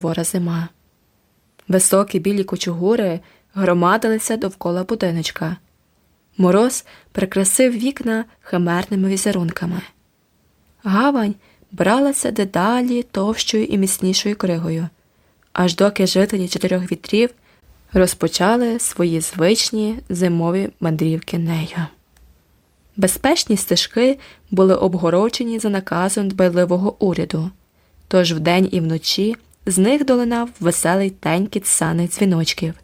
сувора зима. Високі білі кучугури громадилися довкола будиночка. Мороз прикрасив вікна химерними візерунками. Гавань бралася дедалі товщою і міцнішою кригою, аж доки жителі чотирьох вітрів розпочали свої звичні зимові мандрівки нею. Безпечні стежки були обгорочені за наказом дбайливого уряду, тож вдень і вночі з них долинав веселий тенькіт саних дзвіночків.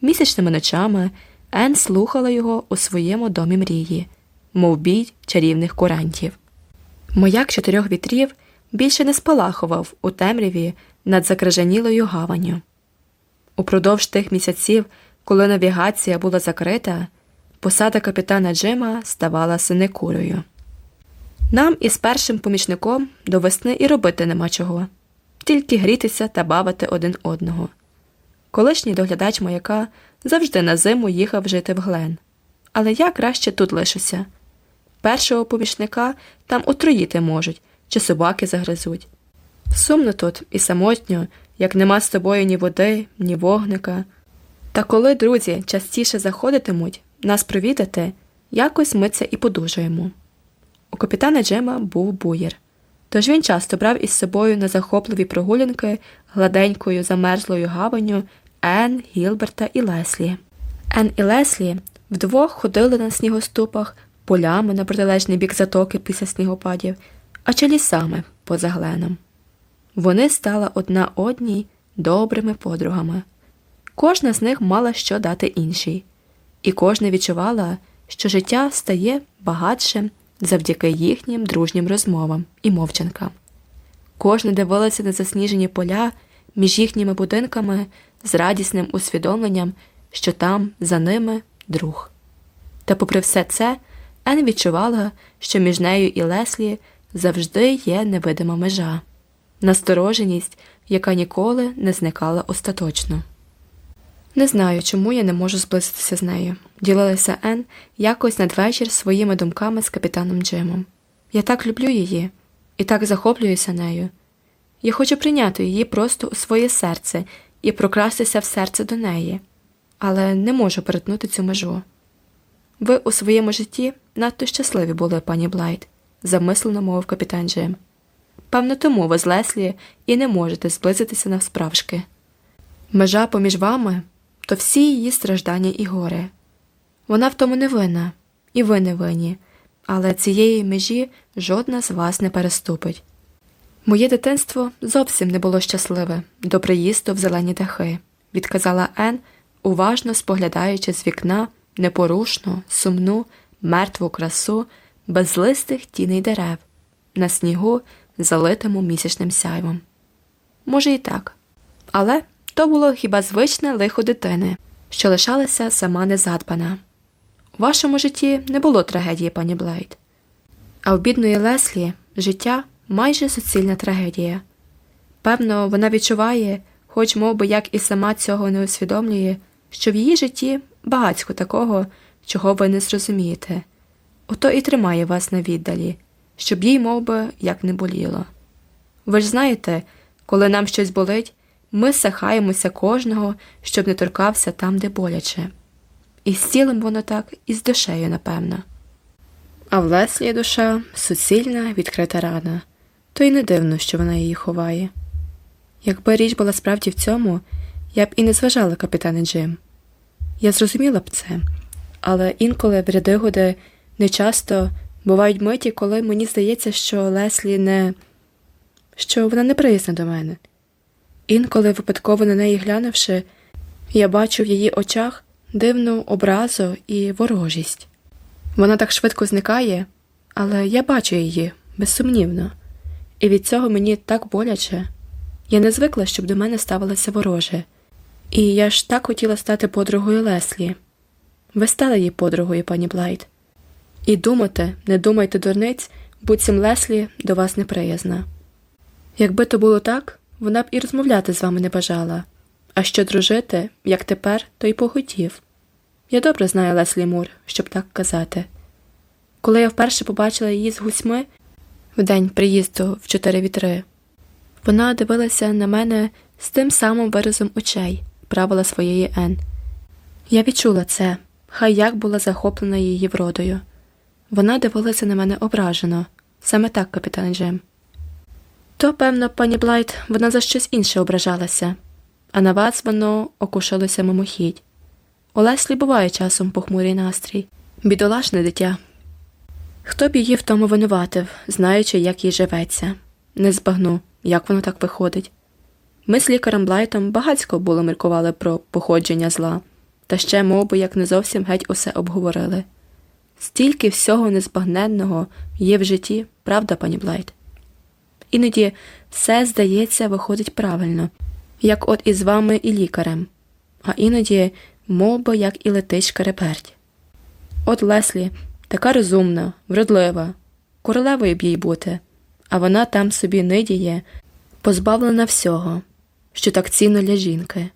Місячними ночами Ен слухала його у своєму домі мрії, мов бій чарівних курантів. Мояк чотирьох вітрів більше не спалахував у темряві над закрижанілою гаванню. Упродовж тих місяців, коли навігація була закрита, посада капітана Джима ставала синекурою. Нам із першим помічником до весни і робити нема чого, тільки грітися та бавити один одного. Колишній доглядач маяка завжди на зиму їхав жити в Глен. Але я краще тут лишуся. Першого помічника там отруїти можуть, чи собаки загризуть. Сумно тут і самотньо, як нема з тобою ні води, ні вогника. Та коли друзі частіше заходитимуть нас провідати, якось ми це і подужуємо. У капітана Джема був буєр, тож він часто брав із собою на захопливі прогулянки гладенькою замерзлою гаванню Ен, Гілберта і Леслі. Ен і Леслі вдвох ходили на снігоступах, полями на протилежний бік затоки після снігопадів, а чи лісами поза гленом. Вони стали одна одній добрими подругами. Кожна з них мала що дати іншій, і кожна відчувала, що життя стає багатшим завдяки їхнім дружнім розмовам і мовчанкам. Кожна дивилася на засніжені поля між їхніми будинками з радісним усвідомленням, що там за ними друг. Та, попри все це, Ен відчувала, що між нею і Леслі завжди є невидима межа, настороженість, яка ніколи не зникала остаточно. Не знаю, чому я не можу зблизитися з нею, ділилася Ен якось надвечір своїми думками з капітаном Джимом. Я так люблю її і так захоплююся нею. Я хочу прийняти її просто у своє серце і прокрастися в серце до неї, але не можу перетнути цю межу. Ви у своєму житті надто щасливі були, пані Блайт, замислено мовив капітан Джим. Певно, тому ви з Леслі і не можете зблизитися навсправжки. Межа поміж вами то всі її страждання і горе. Вона в тому не винна, і ви не винні, але цієї межі жодна з вас не переступить. Моє дитинство зовсім не було щасливе до приїзду в зелені дахи, відказала Ен, уважно споглядаючи з вікна непорушну, сумну, мертву красу безлистих тіней дерев, на снігу, залитому місячним сяйвом. Може, і так, але то було хіба звичне лихо дитини, що лишалася сама незадбана. У вашому житті не було трагедії, пані Блейд. А в бідної Леслі життя майже суцільна трагедія. Певно, вона відчуває, хоч мов би як і сама цього не усвідомлює, що в її житті багатько такого, чого ви не зрозумієте. Ото і тримає вас на віддалі, щоб їй мов би, як не боліло. Ви ж знаєте, коли нам щось болить, ми сахаємося кожного, щоб не торкався там, де боляче. І з тілом воно так, і з душею, напевно. А в Леслі душа суцільна, відкрита рана, то й не дивно, що вона її ховає. Якби річ була справді в цьому, я б і не зважала капітане Джим. Я зрозуміла б це, але інколи в ряди годи нечасто бувають миті, коли мені здається, що Леслі не що вона не приязна до мене. Інколи, випадково на неї глянувши, я бачу в її очах дивну образу і ворожість. Вона так швидко зникає, але я бачу її, безсумнівно, і від цього мені так боляче. Я не звикла, щоб до мене ставилося вороже, і я ж так хотіла стати подругою Леслі. Ви стали її подругою, пані Блайт. І думати, не думайте, дурниць, буцім Леслі до вас неприязна. Якби то було так, вона б і розмовляти з вами не бажала, а що дружити, як тепер, то й похотів. Я добре знаю Леслі Мур, щоб так казати. Коли я вперше побачила її з гусьми в день приїзду в чотири вітри, вона дивилася на мене з тим самим виразом очей, правила своєї Ен. Я відчула це, хай як була захоплена її вродою. Вона дивилася на мене ображено, саме так, капітан Джем. То, певно, пані Блайт, вона за щось інше ображалася, а на вас воно окушилося мимохідь. У Леслі буває часом похмурий настрій, бідолашне дитя. Хто б її в тому винуватив, знаючи, як їй живеться, не збагну, як воно так виходить. Ми з лікарем Блайтом багацько було міркували про походження зла, та ще, мов би, як не зовсім геть усе обговорили. Стільки всього незбагненного є в житті, правда, пані Блайт? Іноді все, здається, виходить правильно, як от із вами і лікарем, а іноді, мов би, як і летить шкереберть. От Леслі така розумна, вродлива, королевою б їй бути, а вона там собі нидіє, позбавлена всього, що так цінно для жінки,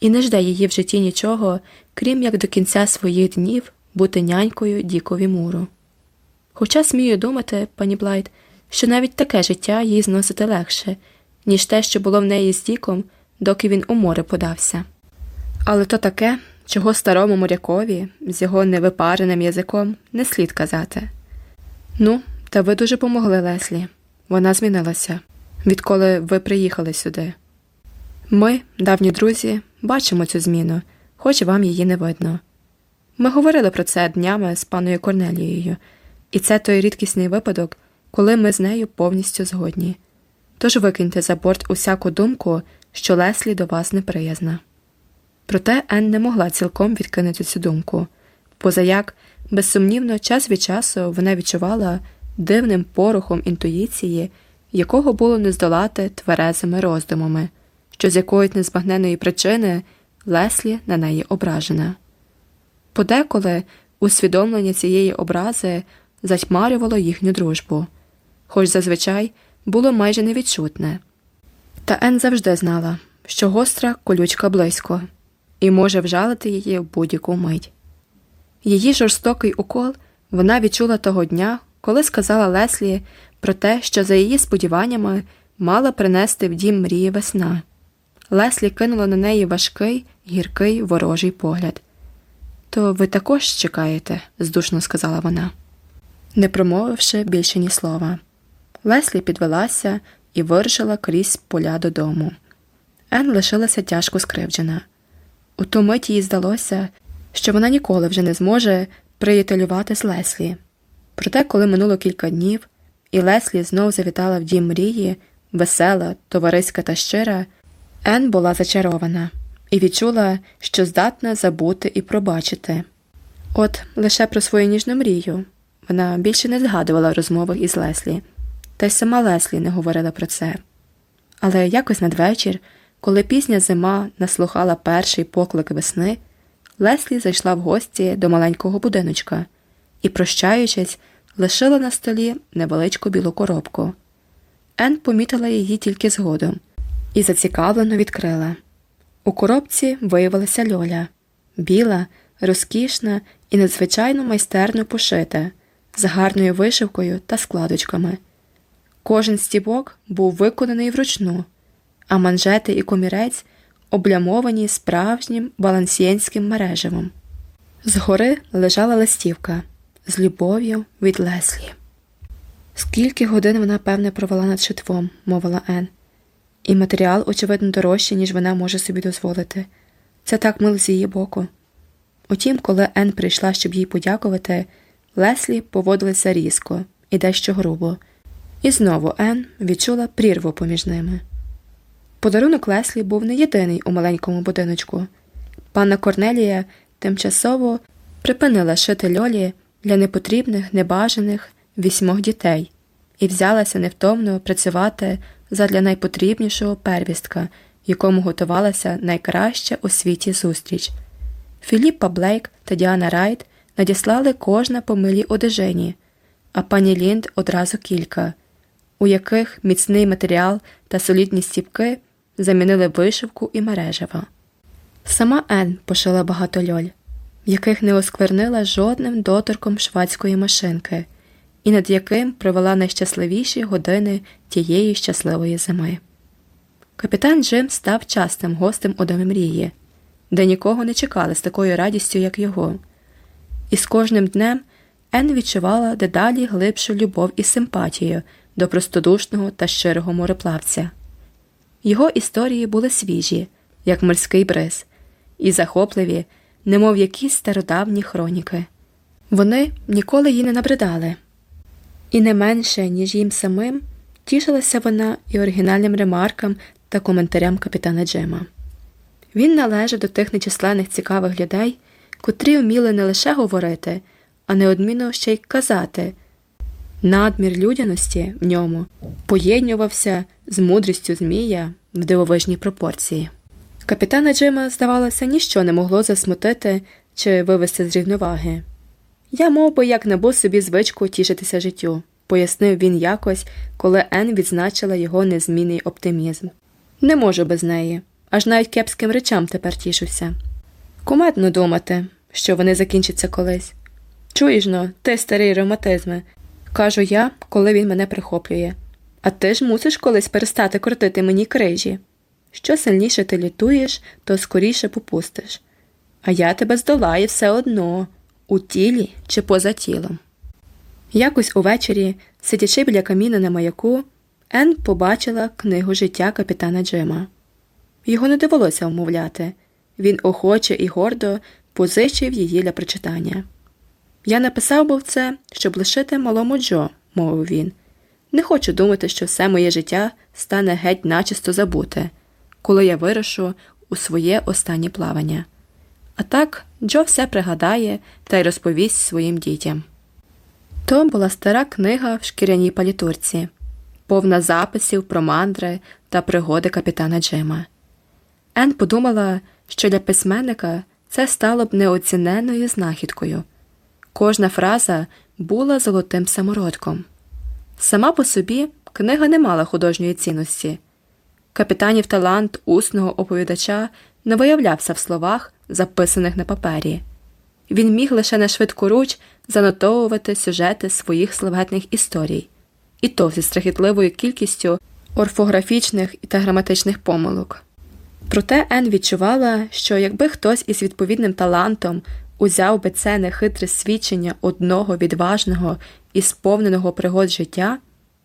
і не жде її в житті нічого, крім як до кінця своїх днів бути нянькою Дікові муру. Хоча смію думати, пані Блайт, що навіть таке життя їй зносити легше, ніж те, що було в неї з Діком, доки він у море подався. Але то таке, чого старому морякові з його невипареним язиком не слід казати. Ну, та ви дуже помогли Леслі. Вона змінилася, відколи ви приїхали сюди. Ми, давні друзі, бачимо цю зміну, хоч вам її не видно. Ми говорили про це днями з паною Корнелією, і це той рідкісний випадок, коли ми з нею повністю згодні. Тож викиньте за борт усяку думку, що Леслі до вас неприязна. Проте Ен не могла цілком відкинути цю думку, позаяк, безсумнівно, час від часу вона відчувала дивним порохом інтуїції, якого було не здолати тверезими роздумами, що з якоїсь незбагненої причини Леслі на неї ображена. Подеколи усвідомлення цієї образи затьмарювало їхню дружбу, хоч зазвичай було майже невідчутне. Та Ен завжди знала, що гостра колючка близько, і може вжалити її в будь-яку мить. Її жорстокий укол вона відчула того дня, коли сказала Леслі про те, що за її сподіваннями мала принести в дім мрії весна. Леслі кинула на неї важкий, гіркий ворожий погляд. То ви також чекаєте, здушно сказала вона, не промовивши більше ні слова. Леслі підвелася і вирушила крізь поля додому. Ен лишилася тяжко скривджена. У ту мить їй здалося, що вона ніколи вже не зможе приятелювати з Леслі. Проте, коли минуло кілька днів, і Леслі знов завітала в дім мрії, весела, товариська та щира, Ен була зачарована і відчула, що здатна забути і пробачити. От лише про свою ніжну мрію вона більше не згадувала розмови із Леслі, та й сама Леслі не говорила про це. Але якось надвечір, коли пізня зима наслухала перший поклик весни, Леслі зайшла в гості до маленького будиночка і, прощаючись, лишила на столі невеличку білу коробку. Ен помітила її тільки згодом і зацікавлено відкрила. У коробці виявилася льоля біла, розкішна і надзвичайно майстерно пошита, з гарною вишивкою та складочками. Кожен стібок був виконаний вручну, а манжети і комірець облямовані справжнім балансієнським мережевом. Згори лежала листівка з любов'ю від Леслі. Скільки годин вона, певне, провела над шитвом, мовила Ен і матеріал, очевидно, дорожчий, ніж вона може собі дозволити. Це так мило з її боку. Утім, коли Ен прийшла, щоб їй подякувати, Леслі поводилася різко і дещо грубо, і знову Ен відчула прірву поміж ними. Подарунок Леслі був не єдиний у маленькому будиночку. Панна Корнелія тимчасово припинила шити льолі для непотрібних, небажаних вісьмох дітей і взялася невтомно працювати задля найпотрібнішого первістка, якому готувалася найкраща у світі зустріч. Філіппа Блейк та Діана Райт надіслали кожна по милій одежині, а пані Лінд одразу кілька, у яких міцний матеріал та солідні стіпки замінили вишивку і мережева. Сама Ен пошила багато льоль, яких не осквернила жодним доторком швадської машинки і над яким провела найщасливіші години тієї щасливої зими. Капітан Джим став частим гостем у домі мрії, де нікого не чекали з такою радістю, як його. І з кожним днем Ен відчувала дедалі глибшу любов і симпатію до простодушного та щирого мореплавця. Його історії були свіжі, як морський бриз, і захопливі, немов якісь стародавні хроніки. Вони ніколи їй не набридали, і не менше, ніж їм самим, тішилася вона і оригінальним ремаркам та коментарям капітана Джема. Він належав до тих нечисленних цікавих людей, котрі вміли не лише говорити, а неодмінно ще й казати. Надмір людяності в ньому поєднювався з мудрістю Змія в дивовижній пропорції. Капітана Джима, здавалося, ніщо не могло засмутити чи вивести з рівноваги. Я мов би, як набув собі звичку тішитися життю, пояснив він якось, коли Ен відзначила його незмінний оптимізм. Не можу без неї, аж навіть кепським речам тепер тішуся. Куметно думати, що вони закінчаться колись. Чуєш но, ти старий ревматизме, кажу я, коли він мене прихоплює. А ти ж мусиш колись перестати крутити мені крижі. Що сильніше ти літуєш, то скоріше попустиш. А я тебе здолаю все одно, у тілі чи поза тілом. Якось увечері, сидячи біля каміна на маяку, Ен побачила книгу життя капітана Джима. Його не довелося вмовляти він охоче і гордо позичив її для прочитання. Я написав був це, щоб лишити малому Джо, мовив він. Не хочу думати, що все моє життя стане геть начисто забуте, коли я вирушу у своє останнє плавання. А так Джо все пригадає та й розповість своїм дітям. То була стара книга в шкіряній палітурці, повна записів про мандри та пригоди капітана Джима. Ен подумала, що для письменника це стало б неоціненною знахідкою. Кожна фраза була золотим самородком. Сама по собі книга не мала художньої цінності. Капітанів талант усного оповідача не виявлявся в словах, записаних на папері. Він міг лише на швидкоруч занотовувати сюжети своїх славетних історій, і то зі страхітливою кількістю орфографічних та граматичних помилок. Проте Ен відчувала, що якби хтось із відповідним талантом узяв би це нехитре свідчення одного відважного і сповненого пригод життя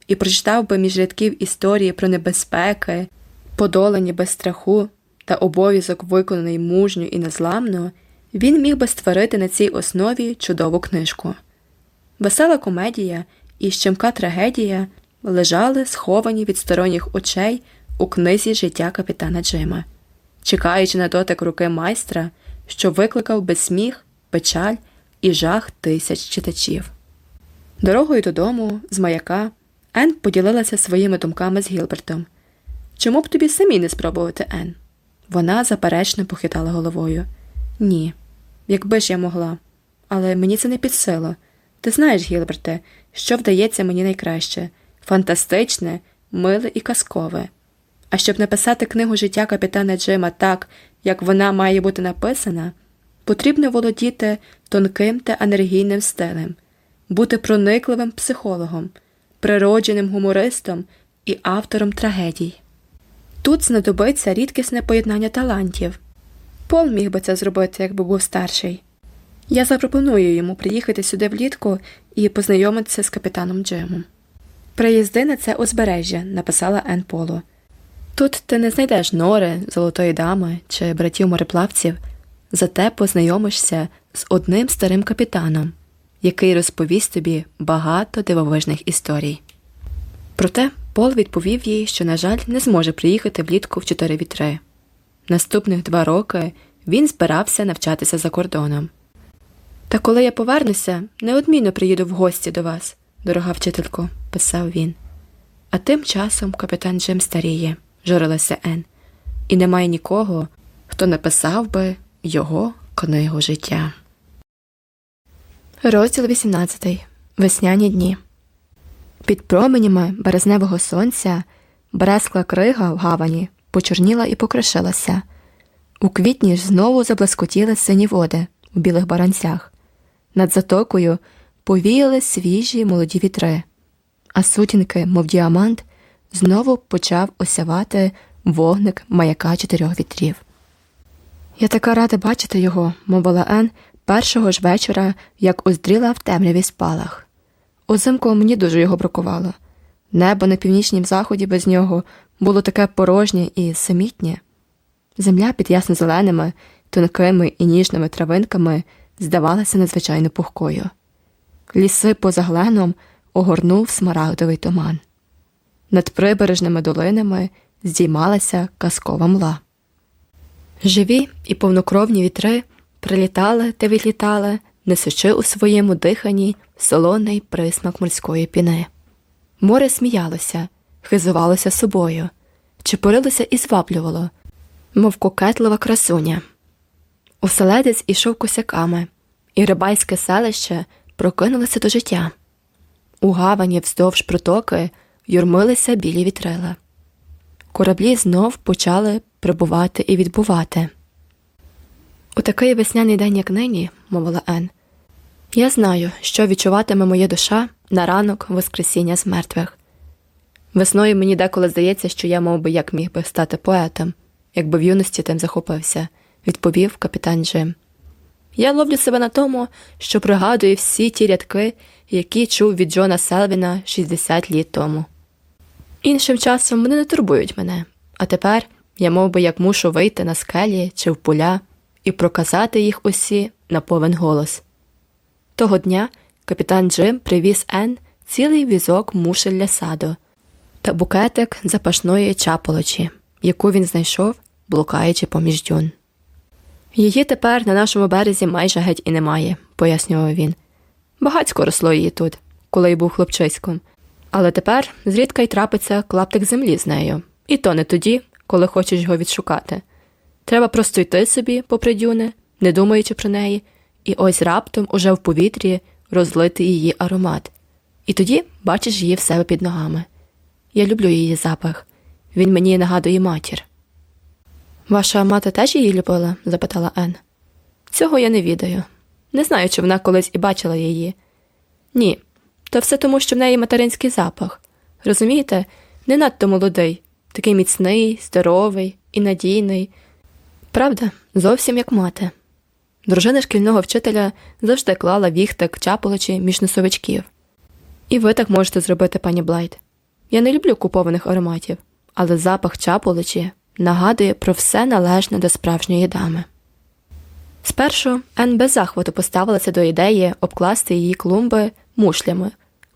і прочитав би між рядків історії про небезпеки, подолані без страху та обов'язок виконаний мужньо і незламно, він міг би створити на цій основі чудову книжку. Весела комедія і щемка трагедія лежали сховані від сторонніх очей у книзі життя капітана Джима, чекаючи на дотик руки майстра, що викликав би сміх, печаль і жах тисяч читачів. Дорогою додому, з маяка, Ен поділилася своїми думками з Гілбертом. Чому б тобі самі не спробувати Ен? Вона заперечно похитала головою. Ні, якби ж я могла, але мені це не під силу. Ти знаєш, Гілберте, що вдається мені найкраще фантастичне, миле і казкове. А щоб написати книгу життя капітана Джима так, як вона має бути написана, потрібно володіти тонким та енергійним стилем, бути проникливим психологом, природженим гумористом і автором трагедій. Тут знадобиться рідкісне поєднання талантів. Пол міг би це зробити, якби був старший. Я запропоную йому приїхати сюди влітку і познайомитися з капітаном Джимом. Приїзди на це узбережжя, написала Ен Поло. Тут ти не знайдеш нори, золотої дами чи братів мореплавців, зате познайомишся з одним старим капітаном, який розповість тобі багато дивовижних історій. Проте Пол відповів їй, що, на жаль, не зможе приїхати влітку в чотири вітри. Наступних два роки він збирався навчатися за кордоном. Та коли я повернуся, неодмінно приїду в гості до вас, дорога вчителько, писав він. А тим часом капітан Джим старіє, журилася Ен, і немає нікого, хто написав би його книгу життя. Розділ 18. Весняні дні. Під променями березневого сонця брескла крига в гавані почорніла і покришилася. У квітні ж знову заблискотіли сині води у білих баранцях. Над затокою повіяли свіжі молоді вітри, а сутінки, мов діамант, знову почав осявати вогник маяка чотирьох вітрів. Я така рада бачити його, мовила Ен першого ж вечора, як уздріла в темряві спалах. Узимку мені дуже його бракувало. Небо на північнім заході без нього було таке порожнє і самітнє. Земля під ясно зеленими, тонкими і ніжними травинками здавалася надзвичайно пухкою. Ліси поза гленом огорнув смарагдовий туман. Над прибережними долинами здіймалася казкова мла. Живі і повнокровні вітри прилітали та відлітали, несучи у своєму диханні солоний присмак морської піни. Море сміялося, хизувалося собою, чепурилося і зваблювало, мов кокетлива красуня. Оселедець ішов косяками, і рибальське селище прокинулося до життя. У гавані вздовж протоки юрмилися білі вітрила. Кораблі знов почали прибувати і відбувати. У такий весняний день, як нині, мовила Ен, я знаю, що відчуватиме моя душа на ранок Воскресіння з мертвих. Весною мені деколи здається, що я мов би, як міг би стати поетом, якби в юності тим захопився, відповів капітан Джим. Я ловлю себе на тому, що пригадую всі ті рядки, які чув від Джона Селвіна 60 літ тому. Іншим часом вони не турбують мене, а тепер я мов би, як мушу вийти на скелі чи в поля і проказати їх усі на повен голос. Того дня капітан Джим привіз Ен цілий візок мушель для саду та букетик запашної чаполочі, яку він знайшов, блукаючи поміж дюн. Її тепер на нашому березі майже геть і немає, пояснював він. Багацько росло її тут, коли й був хлопчиськом. Але тепер зрідка й трапиться клаптик землі з нею, і то не тоді, коли хочеш його відшукати. Треба просто йти собі попри дюни, не думаючи про неї, і ось раптом уже в повітрі розлити її аромат. І тоді бачиш її в себе під ногами. Я люблю її запах, він мені нагадує матір. Ваша мати теж її любила? запитала Ен. Цього я не відаю. Не знаю, чи вона колись і бачила її. Ні, то все тому, що в неї материнський запах. Розумієте, не надто молодий, такий міцний, здоровий і надійний. Правда, зовсім як мати. Дружина шкільного вчителя завжди клала віхтик чаполочі між носовичків. І ви так можете зробити, пані Блайт. Я не люблю купованих ароматів, але запах чаполочі нагадує про все належне до справжньої дами. Спершу Ен без захвату поставилася до ідеї обкласти її клумби мушлями,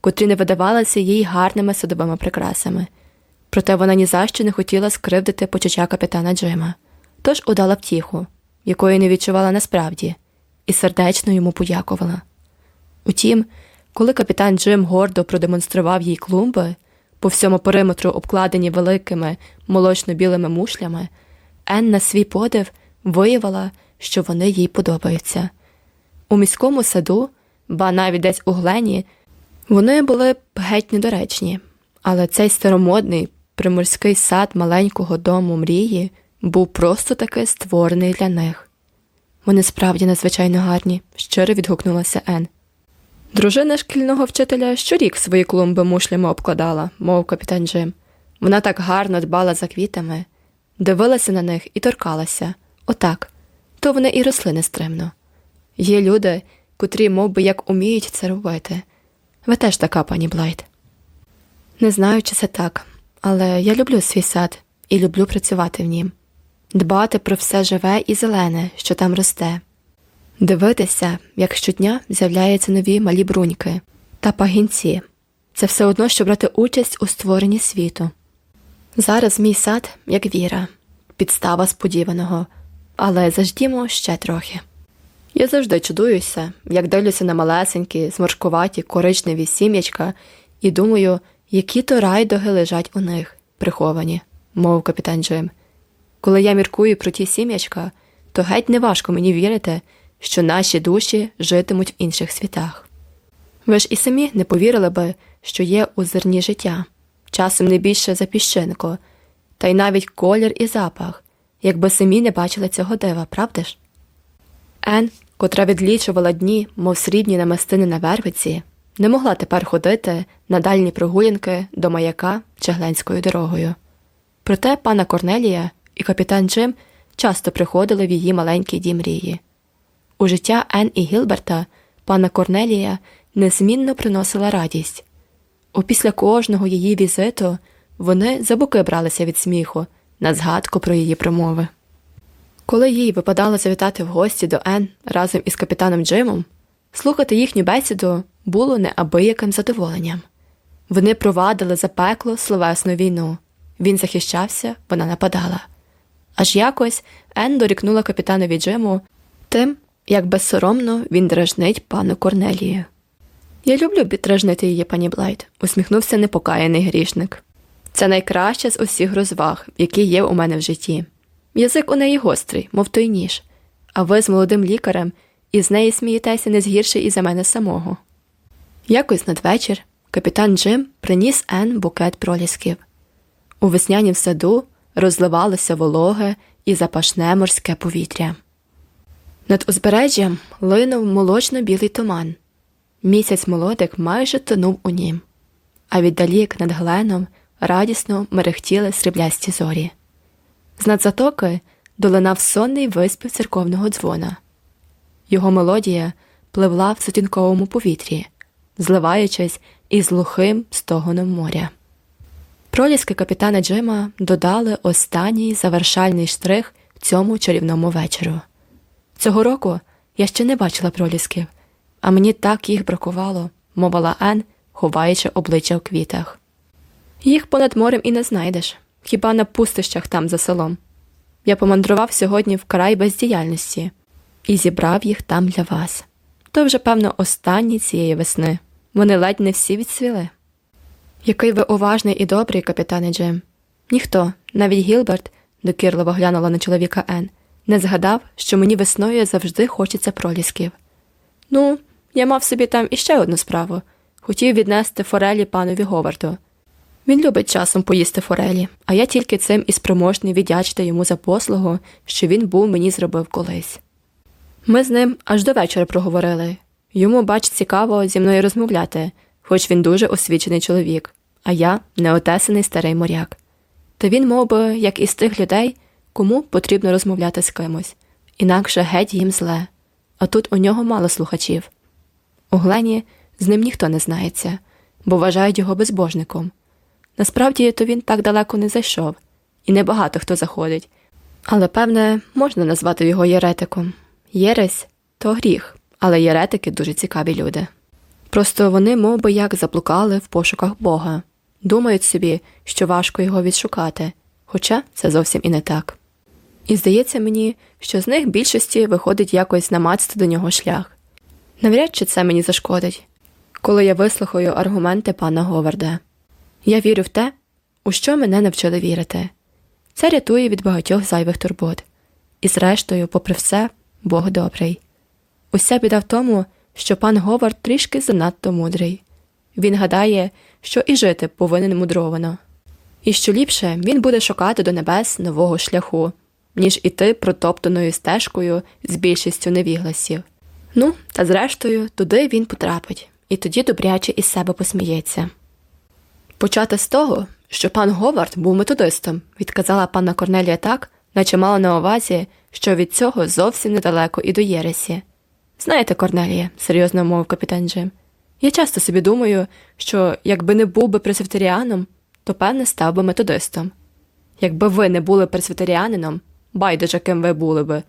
котрі не видавалися їй гарними садовими прикрасами, проте вона ні за що не хотіла скривдити почуття капітана Джима, тож удала втіху, якої не відчувала насправді, і сердечно йому подякувала. Утім, коли капітан Джим гордо продемонстрував їй клумби, по всьому периметру обкладені великими молочно-білими мушлями, Ен на свій подив виявила, що вони їй подобаються. У міському саду, ба навіть десь у глені, вони були б геть недоречні, але цей старомодний приморський сад маленького дому мрії був просто таки створений для них. Вони справді надзвичайно гарні, щиро відгукнулася Ен. Дружина шкільного вчителя щорік свої клумби мушлями обкладала, мов капітан Джим. Вона так гарно дбала за квітами, дивилася на них і торкалася. Отак, то вони і росли нестримно. Є люди, котрі мов би, як уміють це робити. Ви теж така, пані Блайт. Не знаю, чи це так, але я люблю свій сад і люблю працювати в нім, дбати про все живе і зелене, що там росте. Дивитися, як щодня з'являються нові малі бруньки та пагінці це все одно, що брати участь у створенні світу. Зараз мій сад, як віра, підстава сподіваного, але заждімо ще трохи. Я завжди чудуюся, як дивлюся на малесенькі, зморшкуваті коричневі сім'ячка, і думаю, які то райдоги лежать у них, приховані, мов капітан Джим. Коли я міркую про ті сім'ячка, то геть неважко мені вірити що наші душі житимуть в інших світах. Ви ж і самі не повірили би, що є у зерні життя, часом не більше за піщинку, та й навіть колір і запах, якби самі не бачили цього дива, правда ж? Ен, котра відлічувала дні, мов срібні намистини на вервиці, не могла тепер ходити на дальні прогулянки до маяка Чегленською дорогою. Проте пана Корнелія і капітан Джим часто приходили в її маленький дім мрії. У життя Ен і Гілберта пана Корнелія незмінно приносила радість. Опісля кожного її візиту вони за боки бралися від сміху на згадку про її промови. Коли їй випадало завітати в гості до Ен разом із капітаном Джимом, слухати їхню бесіду було неабияким задоволенням. Вони провадили запекло словесну війну. Він захищався, вона нападала. Аж якось Ен дорікнула капітанові Джиму тим, як безсоромно він дражнить пану Корнелію. Я люблю піддражнити її, пані Блайт, усміхнувся непокаяний грішник. Це найкраще з усіх розваг, які є у мене в житті. Язик у неї гострий, мов той ніж, а ви з молодим лікарем і з неї смієтеся не згірше і за мене самого. Якось надвечір капітан Джим приніс Ен букет пролісків. У веснянім саду розливалося вологе і запашне морське повітря. Над узбережжям линув молочно-білий туман. Місяць молодик майже тонув у нім, а віддалік над гленом радісно мерехтіли сріблясті зорі. З над затоки долинав сонний виспів церковного дзвона. Його мелодія пливла в сутінковому повітрі, зливаючись із глухим стогоном моря. Проліски капітана Джима додали останній завершальний штрих цьому чарівному вечору. Цього року я ще не бачила пролісків, а мені так їх бракувало, мовила Ен, ховаючи обличчя в квітах. Їх понад морем і не знайдеш, хіба на пустищах там за селом. Я помандрував сьогодні в край бездіяльності і зібрав їх там для вас. То вже, певно, останні цієї весни. Вони ледь не всі відсвіли. Який ви уважний і добрий, капітане Джим. Ніхто, навіть Гілберт, докірливо глянула на чоловіка Ен, не згадав, що мені весною завжди хочеться пролісків. Ну, я мав собі там іще одну справу хотів віднести форелі панові Говарду. Він любить часом поїсти форелі, а я тільки цим і спроможний віддячити йому за послугу, що він був мені зробив колись. Ми з ним аж до вечора проговорили йому, бач, цікаво зі мною розмовляти, хоч він дуже освічений чоловік, а я неотесаний старий моряк. Та він, мов би, як із тих людей, кому потрібно розмовляти з кимось, інакше геть їм зле, а тут у нього мало слухачів. У Глені з ним ніхто не знається, бо вважають його безбожником. Насправді то він так далеко не зайшов, і небагато хто заходить, але, певне, можна назвати його єретиком. Єресь то гріх, але єретики дуже цікаві люди. Просто вони мов би, як заблукали в пошуках Бога, думають собі, що важко його відшукати, хоча це зовсім і не так. І здається мені, що з них більшості виходить якось намацати до нього шлях. Навряд чи це мені зашкодить, коли я вислухаю аргументи пана Говарда. Я вірю в те, у що мене навчили вірити. Це рятує від багатьох зайвих турбот. І, зрештою, попри все, Бог добрий. Уся біда в тому, що пан Говард трішки занадто мудрий. Він гадає, що і жити повинен мудровано, і що ліпше він буде шукати до небес нового шляху, ніж іти протоптаною стежкою з більшістю невігласів. Ну, та зрештою, туди він потрапить, і тоді добряче із себе посміється. Почати з того, що пан Говард був методистом, відказала панна Корнелія так, наче мала на увазі, що від цього зовсім недалеко і до Єресі. Знаєте, Корнелія, серйозно мовив капітан Джим, я часто собі думаю, що якби не був би пресвітеріаном, то певне став би методистом. Якби ви не були пресвітеріанином, байдуже ким ви були би.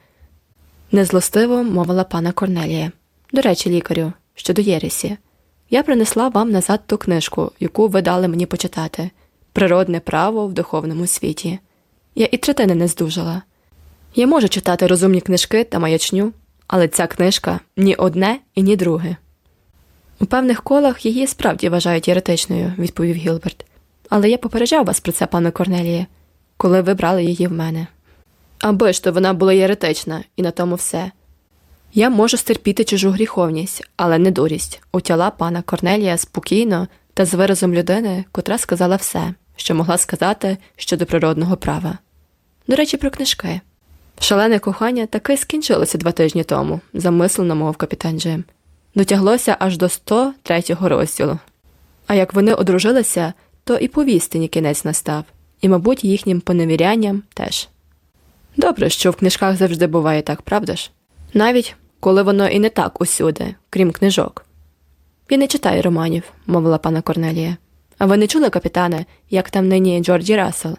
Незлостиво мовила пана Корнелія. До речі, лікарю, щодо Єресі. Я принесла вам назад ту книжку, яку ви дали мені почитати Природне право в духовному світі. Я і третини не здужала. Я можу читати розумні книжки та маячню, але ця книжка ні одне і ні друге. У певних колах її справді вважають єретичною, відповів Гілберт. Але я попереджав вас про це, пане Корнеліє, коли ви брали її в мене. Аби ж то вона була єретична, і на тому все. Я можу стерпіти чужу гріховність, але не дурість, утяла пана Корнелія спокійно та з виразом людини, котра сказала все, що могла сказати щодо природного права. До речі, про книжки. Шалене кохання таки скінчилося два тижні тому, замислено мов капітан Джим. Дотяглося аж до 103-го розділу. А як вони одружилися, то і повістині кінець настав, і, мабуть, їхнім поневірянням теж. Добре, що в книжках завжди буває так, правда ж? Навіть коли воно і не так усюди, крім книжок. Я не читаю романів, мовила пана Корнелія. А ви не чули, капітане, як там нині Джорджі Рассел?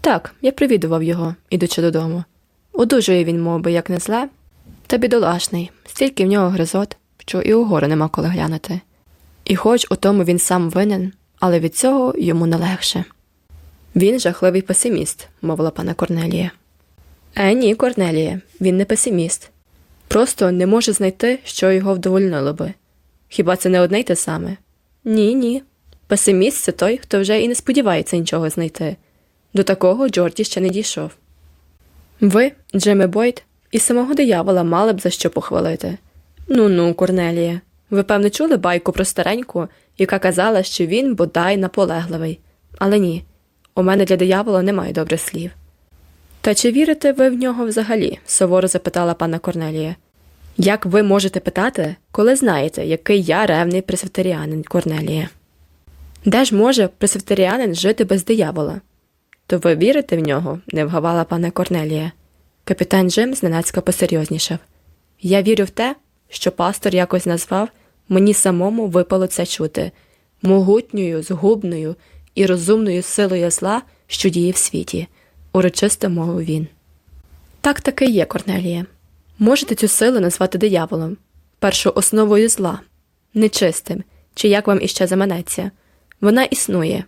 Так, я привідував його, ідучи додому. Одужує він, мов би, як не зле, та бідолашний, стільки в нього гризот, що і угору нема коли глянути. І хоч у тому він сам винен, але від цього йому не легше. Він жахливий песиміст, мовила пана Корнелія. Е, ні, Корнелія, він не песиміст. Просто не може знайти, що його вдовольнило би. Хіба це не одне й те саме? Ні, ні. Песиміст це той, хто вже і не сподівається нічого знайти. До такого Джорді ще не дійшов. Ви, Джеме Бойт, і самого диявола мали б за що похвалити. Ну ну, Корнелія, ви, певно, чули байку про стареньку, яка казала, що він бодай наполегливий. Але ні, у мене для диявола немає добрих слів. Та чи вірите ви в нього взагалі? суворо запитала пана Корнелія. Як ви можете питати, коли знаєте, який я ревний пресвітеріанин Корнелія? Де ж може пресвітеріанин жити без диявола? То ви вірите в нього? не вгавала пана Корнелія. Капітан Джим зненацька посерйознішав. Я вірю в те, що пастор якось назвав, мені самому випало це чути могутньою, згубною і розумною силою зла, що діє в світі, урочисто мовив він. Так таки є, Корнелія. Можете цю силу назвати дияволом, першою основою зла, нечистим, чи як вам іще заманеться. Вона існує,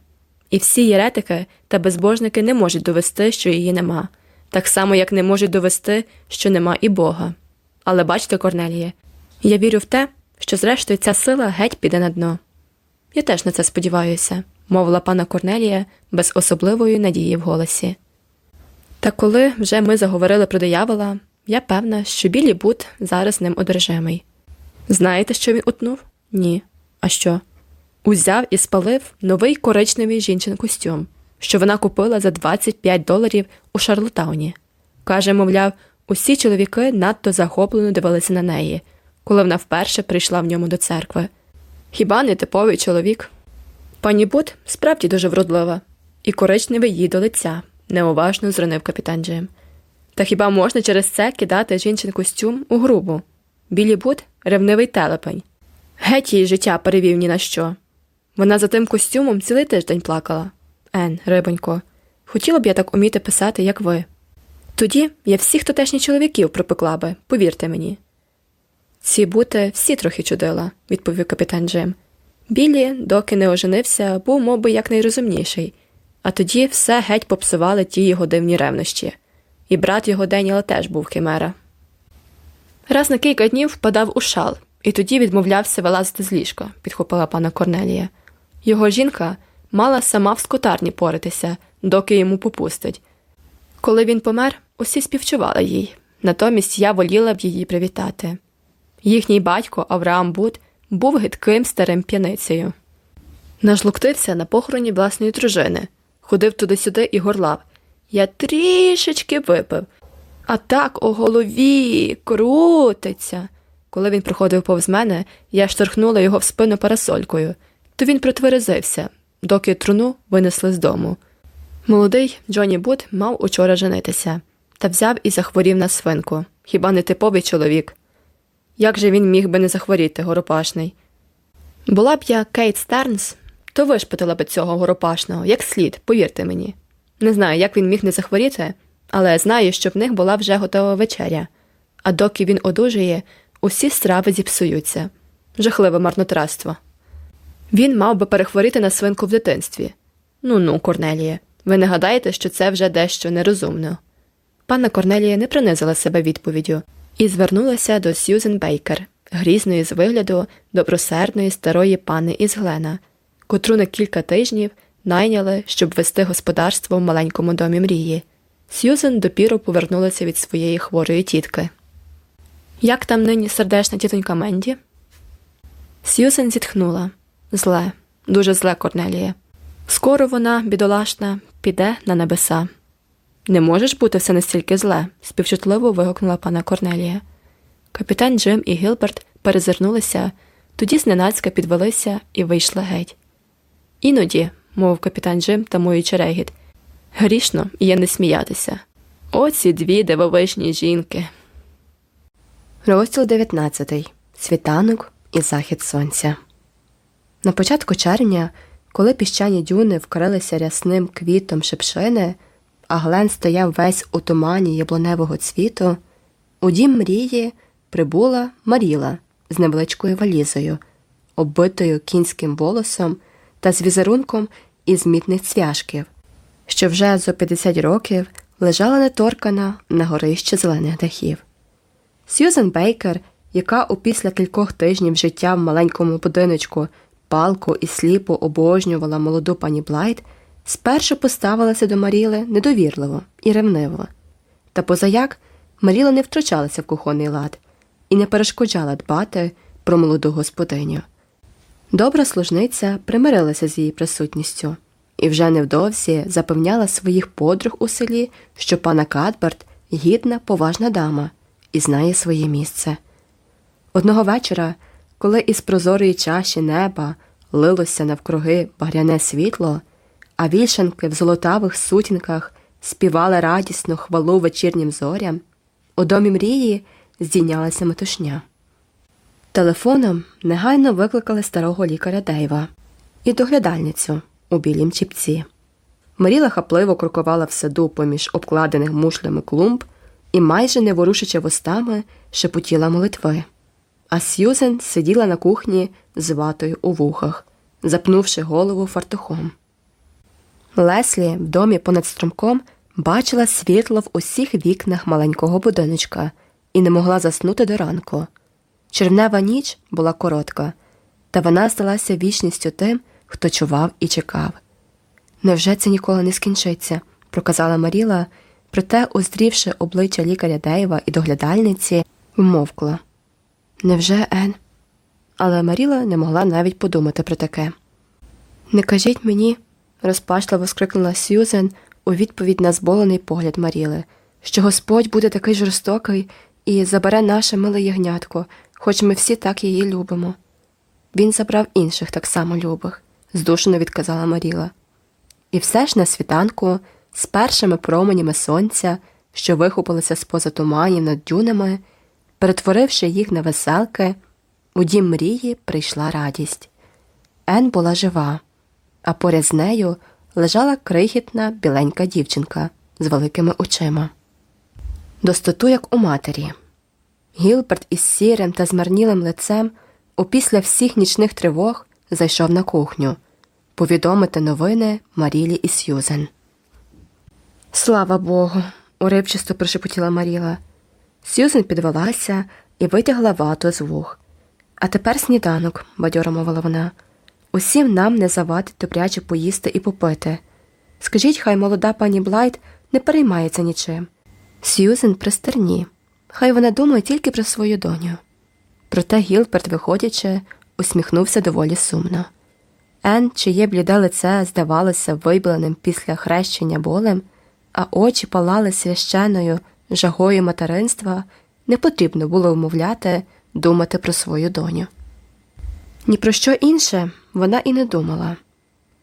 і всі єретики та безбожники не можуть довести, що її нема, так само, як не можуть довести, що нема і Бога. Але бачите, Корнеліє, я вірю в те, що зрештою ця сила геть піде на дно. Я теж на це сподіваюся, мовила пана Корнелія без особливої надії в голосі. Та коли вже ми заговорили про диявола, я певна, що білі бут зараз ним одержимий. Знаєте, що він утнув? Ні. А що? Узяв і спалив новий коричневий жінчин костюм, що вона купила за 25 доларів у Шарлотауні. Каже, мовляв, усі чоловіки надто захоплено дивилися на неї, коли вона вперше прийшла в ньому до церкви. Хіба не типовий чоловік? Пані Бут справді дуже вродлива, і коричневий їй до лиця, неуважно зронив капітан Джим. Та хіба можна через це кидати жінчин костюм у грубу? Білі Бут ревнивий телепень. Геть її життя перевів ні на що. Вона за тим костюмом цілий тиждень плакала. Ен, рибонько, хотіла б я так уміти писати, як ви. Тоді я всіх тутешніх чоловіків пропекла би, повірте мені. Ці бути всі трохи чудила, відповів капітан Джим. Білі, доки не оженився, був мов би, якнайрозумніший, а тоді все геть попсували ті його дивні ревнощі, і брат його Деніела теж був химера. Раз на кілька днів впадав у шал, і тоді відмовлявся вилазити з ліжка, підхопила пана Корнелія. Його жінка мала сама в скотарні поритися, доки йому попустить. Коли він помер, усі співчували їй, натомість я воліла б її привітати. Їхній батько Авраам Бут був гидким старим п'яницею. Нажлуктився на похороні власної дружини, ходив туди-сюди і горлав. Я трішечки випив, а так у голові крутиться. Коли він проходив повз мене, я штовхнула його в спину парасолькою, то він протверезився, доки труну винесли з дому. Молодий Джоні Бут мав учора женитися та взяв і захворів на свинку. Хіба не типовий чоловік? Як же він міг би не захворіти, горопашний? Була б я Кейт Стернс, то вишпитала б цього горопашного, як слід, повірте мені. Не знаю, як він міг не захворіти, але знаю, що в них була вже готова вечеря, а доки він одужає, усі страви зіпсуються жахливе марнотратство. Він мав би перехворіти на свинку в дитинстві. Ну ну, Корнеліє, ви не гадаєте, що це вже дещо нерозумно. Панна Корнелія не принизила себе відповіддю і звернулася до Сьюзен Бейкер, грізної з вигляду добросердної старої пани із Глена, котру на кілька тижнів найняли, щоб вести господарство в маленькому домі мрії. Сьюзен допіру повернулася від своєї хворої тітки. Як там нині сердешна тітонька Менді? Сьюзен зітхнула зле, дуже зле Корнелія. Скоро вона, бідолашна, піде на небеса. Не можеш бути все настільки зле, співчутливо вигукнула пана Корнелія. Капітан Джим і Гілберт перезирнулися, тоді зненацька підвелися і вийшли геть. Іноді, мовив капітан Джим, тамуючи регіт, Грішно є не сміятися. Оці дві дивовижні жінки. Розділ 19. Світанок і захід сонця. На початку червня, коли піщані дюни вкрилися рясним квітом шипшини, а Глен стояв весь у тумані яблуневого цвіту, у дім мрії прибула Маріла з невеличкою валізою, оббитою кінським волосом та з візерунком із мітних цвяшків, що вже зо 50 років лежала неторкана на горищі зелених дахів. Сьюзен Бейкер, яка опісля кількох тижнів життя в маленькому будиночку палку і сліпо обожнювала молоду пані Блайт, спершу поставилася до Маріли недовірливо і ревниво. Та позаяк Маріла не втручалася в кухонний лад і не перешкоджала дбати про молоду господиню. Добра служниця примирилася з її присутністю і вже невдовзі запевняла своїх подруг у селі, що пана Кадберт гідна, поважна дама і знає своє місце. Одного вечора, коли із прозорої чаші неба лилося навкруги багряне світло, а вільшанки в золотавих сутінках співали радісну хвалу вечірнім зорям, у домі мрії здійнялася метушня. Телефоном негайно викликали старого лікаря Дейва і доглядальницю у білім чіпці. Маріла хапливо крокувала в саду поміж обкладених мушлями клумб і, майже не ворушичи вустами, шепотіла молитви. А Сьюзен сиділа на кухні з ватою у вухах, запнувши голову фартухом. Леслі в домі понад струмком бачила світло в усіх вікнах маленького будиночка і не могла заснути до ранку. Червнева ніч була коротка, та вона здалася вічністю тим, хто чував і чекав. Невже це ніколи не скінчиться? проказала Маріла, проте, уздрівши обличчя лікаря Дейва і доглядальниці, вмовкла. Невже Ен? Але Маріла не могла навіть подумати про таке. Не кажіть мені, розпачливо скрикнула Сьюзен у відповідь на зболений погляд Маріли, що Господь буде такий жорстокий і забере наше миле ягнятко, хоч ми всі так її любимо. Він забрав інших так само любих, здушено відказала Маріла. І все ж на світанку, з першими променями сонця, що вихопилися з поза туманів над дюнами, перетворивши їх на веселки, у дім мрії прийшла радість. Ен була жива, а поряд з нею лежала крихітна біленька дівчинка з великими очима. Достоту, як у матері. Гілберт із сірим та змарнілим лицем опісля всіх нічних тривог зайшов на кухню повідомити новини Марілі і Сьюзен. Слава Богу, уривчисто прошепотіла Маріла. Сьюзен підвелася і витягла вату з вух. А тепер сніданок, бадьоро мовила вона. Усім нам не завадить добряче поїсти і попити. Скажіть, хай молода пані Блайт не переймається нічим. Сьюзен при стерні. Хай вона думає тільки про свою доню. Проте Гілберт, виходячи, усміхнувся доволі сумно. Ен, чиє бліде лице здавалося вибіленим після хрещення болем, а очі палали священною жагою материнства, не потрібно було вмовляти думати про свою доню. Ні про що інше вона і не думала.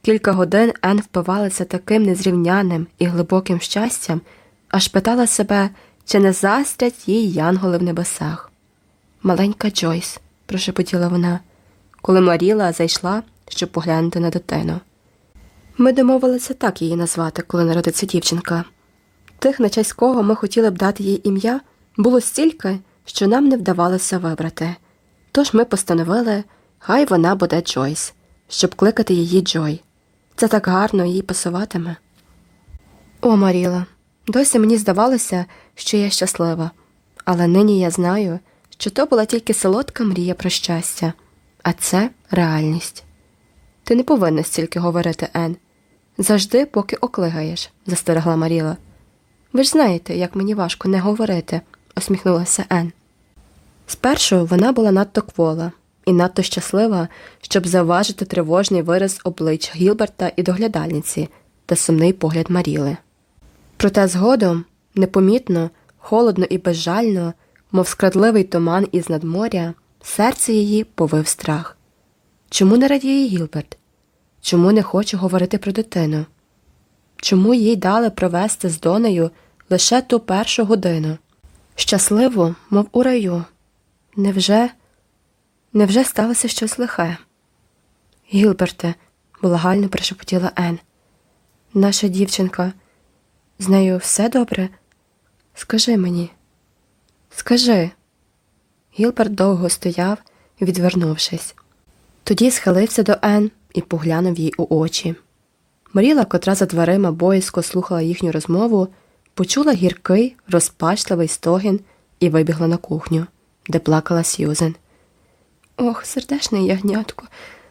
Кілька годин Ен впивалася таким незрівняним і глибоким щастям, аж питала себе, чи не застрять їй янголи в небесах. Маленька Джойс, прошепотіла вона, коли Маріла зайшла, щоб поглянути на дитину. Ми домовилися так її назвати, коли народиться дівчинка. Тих, на честь кого ми хотіли б дати їй ім'я, було стільки, що нам не вдавалося вибрати. Тож ми постановили, хай вона буде Джойс, щоб кликати її Джой. Це так гарно їй пасуватиме. О, Маріла, досі мені здавалося, що я щаслива, але нині я знаю, що то була тільки солодка мрія про щастя, а це реальність. Ти не повинна стільки говорити, Ен. Завжди, поки оклигаєш, застерегла Маріла. Ви ж знаєте, як мені важко не говорити, усміхнулася Ен. Спершу вона була надто квола і надто щаслива, щоб заважити тривожний вираз облич Гілберта і доглядальниці та сумний погляд Маріли. Проте згодом, непомітно, холодно і безжально, мов скрадливий туман із надморя, серце її повив страх. Чому не радіє Гілберт? Чому не хоче говорити про дитину? чому їй дали провести з донею лише ту першу годину. Щасливо, мов у раю. Невже, невже сталося щось лихе? Гілберте, благально прошепотіла Ен. Наша дівчинка, з нею все добре? Скажи мені, скажи. Гілберт довго стояв, відвернувшись. Тоді схилився до Ен і поглянув їй у очі. Маріла, котра за дверима боязко слухала їхню розмову, почула гіркий, розпачливий стогін і вибігла на кухню, де плакала Сьюзен. Ох, сердешний ягнятко,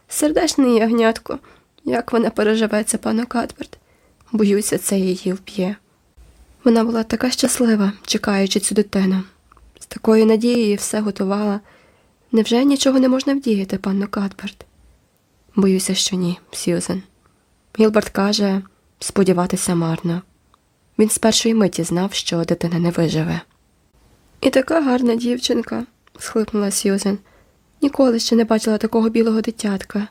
сердешний ягнятко, як вона переживеться, пану Кадберт. Боюся, це її вб'є. Вона була така щаслива, чекаючи цю дитину. З такою надією все готувала. Невже нічого не можна вдіяти, панно Кадберт? Боюся, що ні, Сьюзен. Гілберт каже, сподіватися марно. Він з першої миті знав, що дитина не виживе. І така гарна дівчинка, схлипнула Сьюзен. Ніколи ще не бачила такого білого дитятка.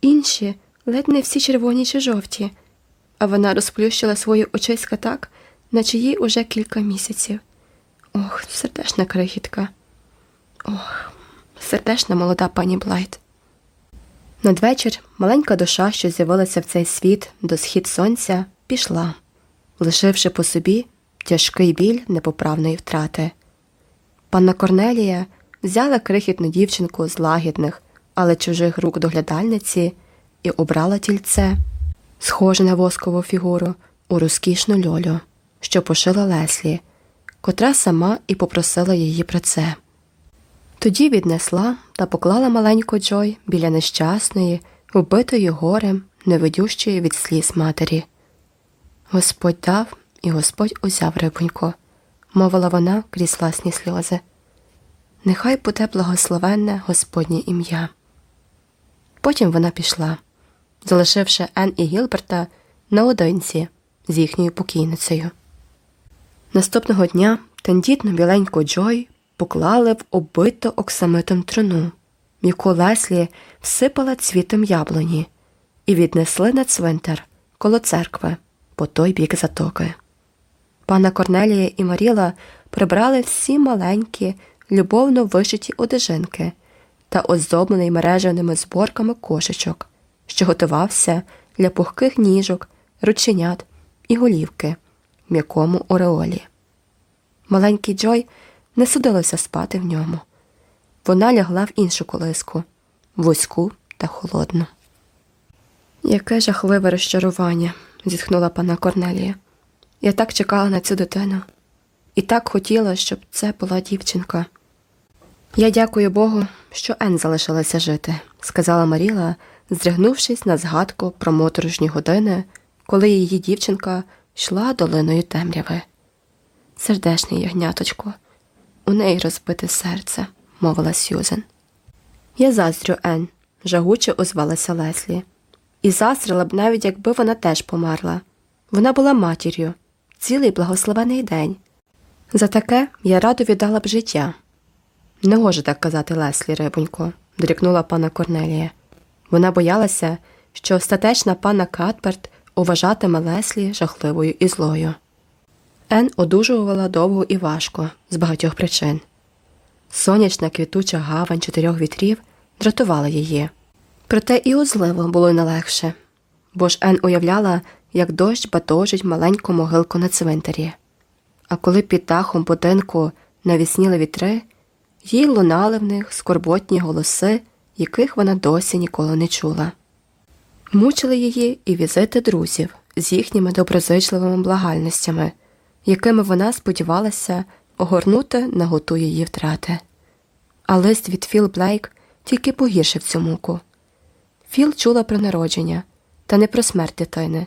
Інші ледь не всі червоні чи жовті, а вона розплющила свої очиська так, наче їй уже кілька місяців. Ох, сердешна крихітка. Ох, сердешна молода пані Блайт. Надвечір маленька душа, що з'явилася в цей світ до схід сонця, пішла, лишивши по собі тяжкий біль непоправної втрати. Панна Корнелія взяла крихітну дівчинку з лагідних, але чужих рук доглядальниці і обрала тільце, схоже на воскову фігуру, у розкішну льолю, що пошила Леслі, котра сама і попросила її про це. Тоді віднесла та поклала маленьку Джой біля нещасної, вбитої горем, невидющої від сліз матері. Господь дав і Господь узяв рибонько, мовила вона крізь власні сльози. Нехай буде благословенне Господнє ім'я. Потім вона пішла, залишивши Ен і Гілберта наодинці з їхньою покійницею. Наступного дня тендітну біленьку Джой поклали в оббиту оксамитом труну, яку Леслі всипала цвітом яблуні, і віднесли на цвинтар коло церкви по той бік затоки. Пана Корнелія і Маріла прибрали всі маленькі, любовно вишиті одежинки та оздоблений мережевними зборками кошечок, що готувався для пухких ніжок, рученят і голівки в м'якому ореолі. Маленький Джой не судилося спати в ньому. Вона лягла в іншу колиску, вузьку та холодну. Яке жахливе розчарування, зітхнула пана Корнелія. Я так чекала на цю дитину і так хотіла, щоб це була дівчинка. Я дякую Богу, що Ен залишилася жити, сказала Маріла, здригнувшись на згадку про моторошні години, коли її дівчинка йшла долиною темряви. Сердешний ягняточко, у неї розбите серце, мовила Сьюзен. Я заздрю Ен, жагуче озвалася Леслі. І заздрила б навіть, якби вона теж померла. Вона була матір'ю, цілий благословений день. За таке я радо віддала б життя. Не може так казати Леслі, рибонько, дорікнула пана Корнелія. Вона боялася, що остатечна пана Катберт уважатиме Леслі жахливою і злою. Ен одужувала довго і важко з багатьох причин. Сонячна квітуча гавань чотирьох вітрів дратувала її. Проте і узливо було не легше, бо ж Ен уявляла, як дощ батожить маленьку могилку на цвинтарі. А коли під дахом будинку навісніли вітри, їй лунали в них скорботні голоси, яких вона досі ніколи не чула. Мучили її і візити друзів з їхніми доброзичливими благальностями, якими вона сподівалася огорнути наготу її втрати. А лист від Філ Блейк тільки погіршив цю муку. Філ чула про народження, та не про смерть дитини,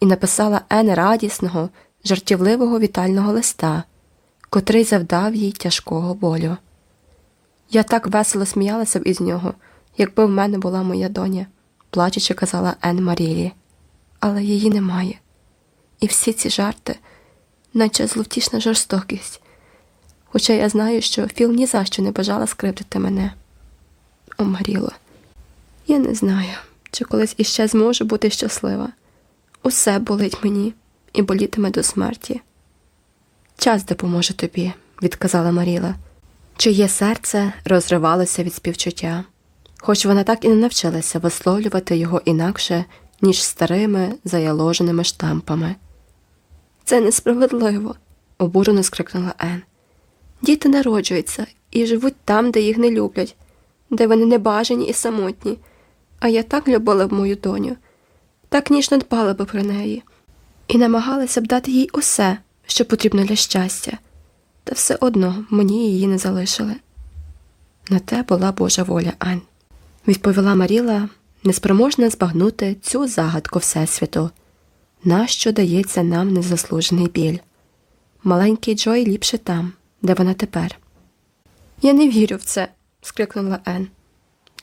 і написала Ен радісного, жартівливого вітального листа, котрий завдав їй тяжкого болю. Я так весело сміялася б із нього, якби в мене була моя доня, плачучи казала Ен Марілі. Але її немає. І всі ці жарти, наче зловтішна жорстокість. Хоча я знаю, що Філ ні за що не бажала скривдити мене. О, Маріло, я не знаю, чи колись іще зможу бути щаслива. Усе болить мені і болітиме до смерті. Час допоможе тобі, відказала Маріла, чиє серце розривалося від співчуття, хоч вона так і не навчилася висловлювати його інакше, ніж старими заяложеними штампами. Це несправедливо, обурено скрикнула Ен. Діти народжуються і живуть там, де їх не люблять, де вони небажані і самотні. А я так любила б мою доню, так ніжно дбала би про неї, і намагалася б дати їй усе, що потрібно для щастя, та все одно мені її не залишили. На те була Божа воля, Ань, відповіла Маріла, неспроможна збагнути цю загадку Всесвіту, нащо дається нам незаслужений біль. Маленький Джой ліпше там, де вона тепер. Я не вірю в це, скрикнула Ен.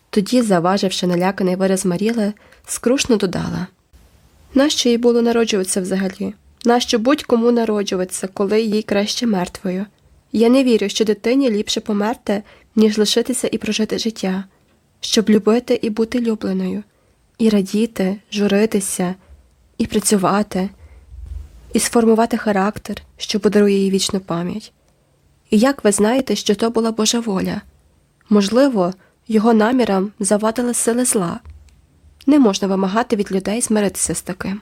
Тоді, заваживши наляканий вираз Маріли, скрушно додала Нащо їй було народжуватися взагалі? Нащо будь-кому народжуватися, коли їй краще мертвою? Я не вірю, що дитині ліпше померти, ніж лишитися і прожити життя, щоб любити і бути любленою, і радіти, журитися, і працювати, і сформувати характер, що подарує їй вічну пам'ять. І як ви знаєте, що то була Божа воля? Можливо, його намірам завадили сили зла. Не можна вимагати від людей змиритися з таким.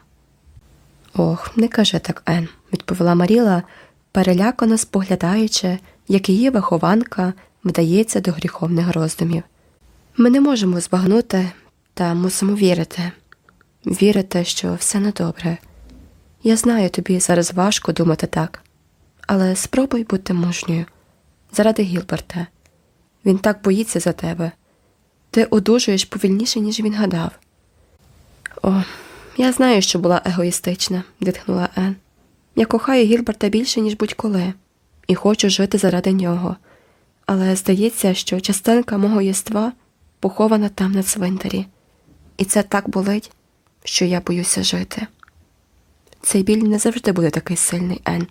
Ох, не каже так, Ен, відповіла Маріла, перелякано споглядаючи, як її вихованка вдається до гріховних роздумів. Ми не можемо збагнути та мусимо вірити, вірити, що все недобре. Я знаю, тобі зараз важко думати так, але спробуй бути мужньою заради Гілберта. Він так боїться за тебе. Ти одужуєш повільніше, ніж він гадав. О, я знаю, що була егоїстична, дитхнула Ен. Я кохаю Гілберта більше, ніж будь-коли, і хочу жити заради нього. Але здається, що частинка мого єства похована там на цвинтарі, і це так болить, що я боюся жити. Цей біль не завжди буде такий сильний, Ен.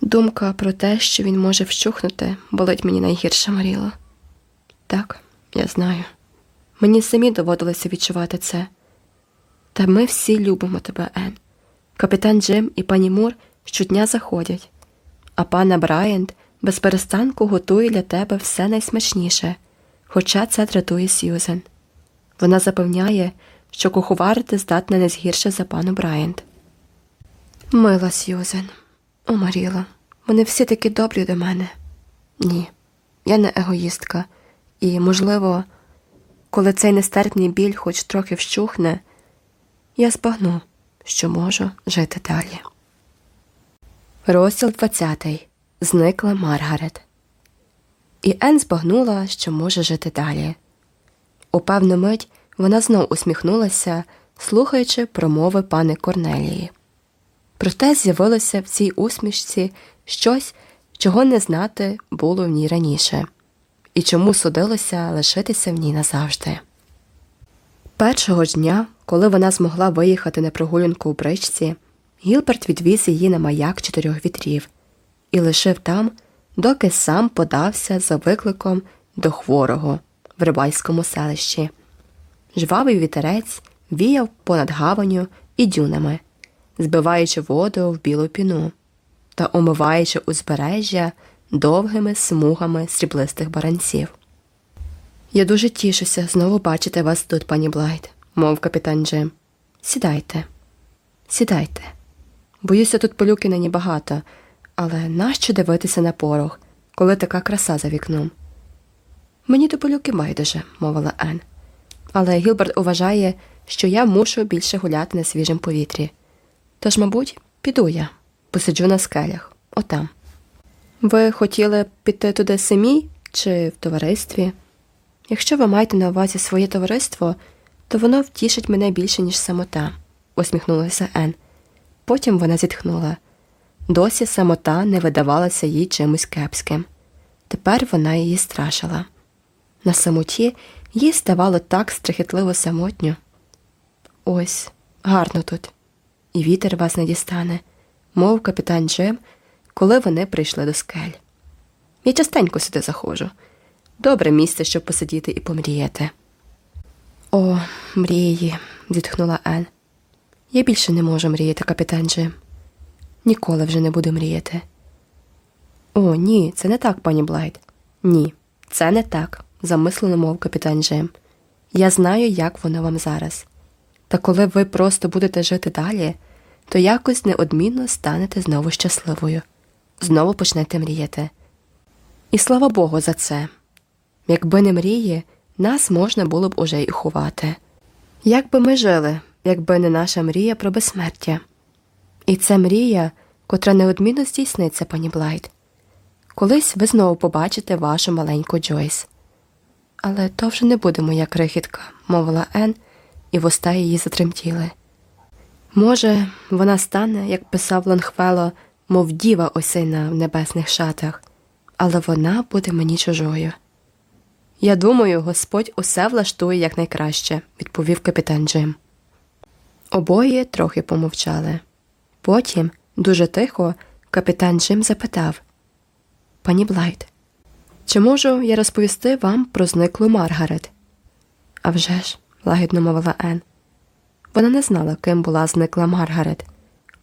Думка про те, що він може вщухнути, болить мені найгірше Маріло. Так, я знаю. Мені самі доводилося відчувати це. Та ми всі любимо тебе, Ен. Капітан Джим і пані Мур щодня заходять, а пана Брайант без перестанку готує для тебе все найсмачніше, хоча це дратує Сьюзен. Вона запевняє, що куховарити здатна не згірше за пану Брайант. Мила Сьюзен, о Маріла, вони всі такі добрі до мене. Ні, я не егоїстка, і, можливо, коли цей нестерпний біль хоч трохи вщухне, я збагну, що можу жити далі. Розділ 20. Зникла Маргарет. І Ен збагнула, що може жити далі. У певну мить вона знов усміхнулася, слухаючи промови пани Корнелії. Проте з'явилося в цій усмішці щось, чого не знати було в ній раніше, і чому судилося лишитися в ній назавжди. Першого ж дня, коли вона змогла виїхати на прогулянку у бричці, Гілберт відвіз її на маяк чотирьох вітрів і лишив там, доки сам подався за викликом до хворого в рибальському селищі. Жвавий вітерець віяв понад гаваню і дюнами, збиваючи воду в білу піну та омиваючи узбережжя довгими смугами сріблистих баранців. Я дуже тішуся знову бачити вас тут, пані Блайт, мов капітан Джим. Сідайте, сідайте. Боюся, тут полюки нині багато, але нащо дивитися на порох, коли така краса за вікном? Мені до полюки байдуже, мовила Ен. Але Гілберт вважає, що я мушу більше гуляти на свіжому повітрі. Тож, мабуть, піду я, посиджу на скелях, отам. Ви хотіли піти туди самі чи в товаристві? Якщо ви маєте на увазі своє товариство, то воно втішить мене більше, ніж самота, усміхнулася Ен. Потім вона зітхнула. Досі самота не видавалася їй чимось кепським. Тепер вона її страшила. На самоті їй ставало так страхітливо самотньо. Ось, гарно тут, і вітер вас не дістане, мов капітан Джим, коли вони прийшли до скель. Я частенько сюди заходжу. Добре місце, щоб посидіти і помріяти. О, мрії, зітхнула Ен. Я більше не можу мріяти, капітан Джим. Ніколи вже не буду мріяти. О, ні, це не так, пані Блайт. Ні, це не так, замислено мов капітан Джим. Я знаю, як воно вам зараз. Та коли ви просто будете жити далі, то якось неодмінно станете знову щасливою, знову почнете мріяти. І слава Богу за це. Якби не мрії, нас можна було б уже й ховати. Як би ми жили, якби не наша мрія про безсмертя? І це мрія, котра неодмінно здійсниться, пані Блайт. Колись ви знову побачите вашу маленьку Джойс. Але то вже не буде моя крихітка, мовила Ен, і вуста її затремтіли. Може, вона стане, як писав Лонгфело, мов діва осина в небесних шатах, але вона буде мені чужою. Я думаю, Господь усе влаштує якнайкраще, відповів капітан Джим. Обоє трохи помовчали. Потім, дуже тихо, капітан Джим запитав Пані Блайт, чи можу я розповісти вам про зниклу Маргарет? «А вже ж», – лагідно мовила Ен. Вона не знала, ким була зникла Маргарет,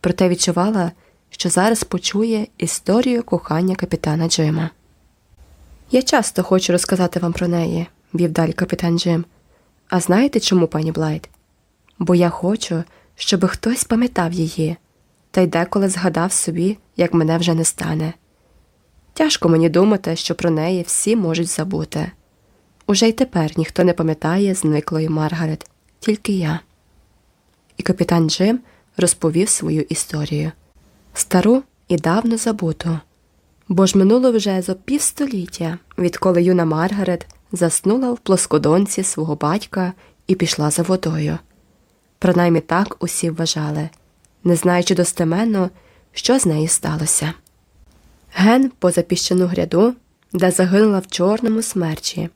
проте відчувала, що зараз почує історію кохання капітана Джима. Я часто хочу розказати вам про неї, вів далі капітан Джим. А знаєте чому, пані Блайт? Бо я хочу, щоб хтось пам'ятав її, та й деколи згадав собі, як мене вже не стане. Тяжко мені думати, що про неї всі можуть забути. Уже й тепер ніхто не пам'ятає зниклої Маргарет, тільки я. І капітан Джим розповів свою історію стару і давно забуту. Бо ж минуло вже зо півстоліття, відколи юна Маргарет заснула в плоскодонці свого батька і пішла за водою. Принаймні так усі вважали, не знаючи достеменно, що з нею сталося. Ген поза піщану гряду, де загинула в чорному смерчі,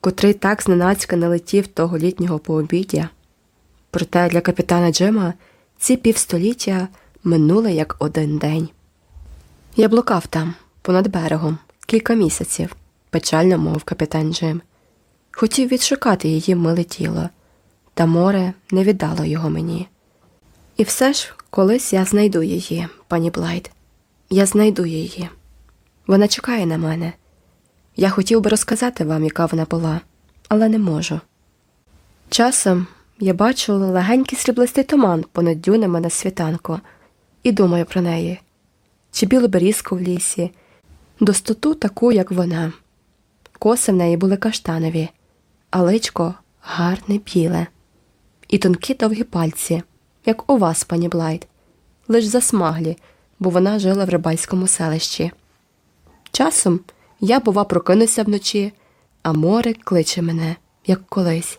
котрий так зненацька налетів того літнього пообіддя. Проте для капітана Джима ці півстоліття минули як один день. Я блукав там, понад берегом, кілька місяців, печально мов капітан Джим. Хотів відшукати її миле тіло, та море не віддало його мені. І все ж колись я знайду її, пані Блайт. Я знайду її. Вона чекає на мене. Я хотів би розказати вам, яка вона була, але не можу. Часом я бачу легенький сріблистий туман понад дюнами на світанку і думаю про неї, чи білу берізку в лісі, достоту таку, як вона. Коси в неї були каштанові, а личко гарне біле, і тонкі довгі пальці, як у вас, пані Блайт, лиш засмаглі, бо вона жила в рибальському селищі. Часом я, бува, прокинуся вночі, а море кличе мене, як колись,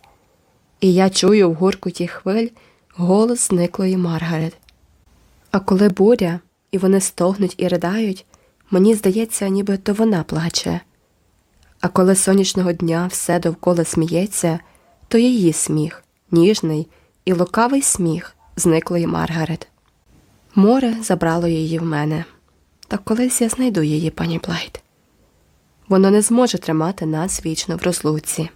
і я чую в гуркуті хвиль голос зниклої Маргарет. А коли буря, і вони стогнуть і riдають, мені здається, ніби то вона плаче. А коли сонячного дня все довкола сміється, то її сміх, ніжний і лукавий сміх зниклої Маргарет. Море забрало її в мене, та колись я знайду її, пані Блайт. Воно не зможе тримати нас вічно в розлуці.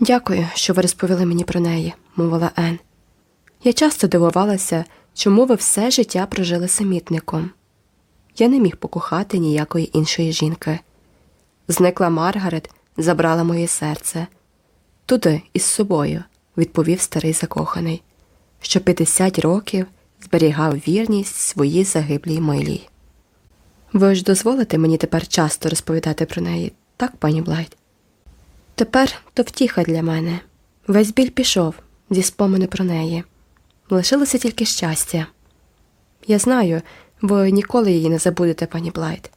Дякую, що ви розповіли мені про неї, мовила Ен. Я часто дивувалася, чому ви все життя прожили самітником. Я не міг покохати ніякої іншої жінки. Зникла Маргарет, забрала моє серце. Туди, із собою, відповів старий закоханий, що 50 років зберігав вірність своїй загиблій милій. Ви ж дозволите мені тепер часто розповідати про неї, так, пані Блайт? Тепер то втіха для мене. Весь біль пішов зі спомину про неї. Лишилося тільки щастя. Я знаю, ви ніколи її не забудете, пані Блайт.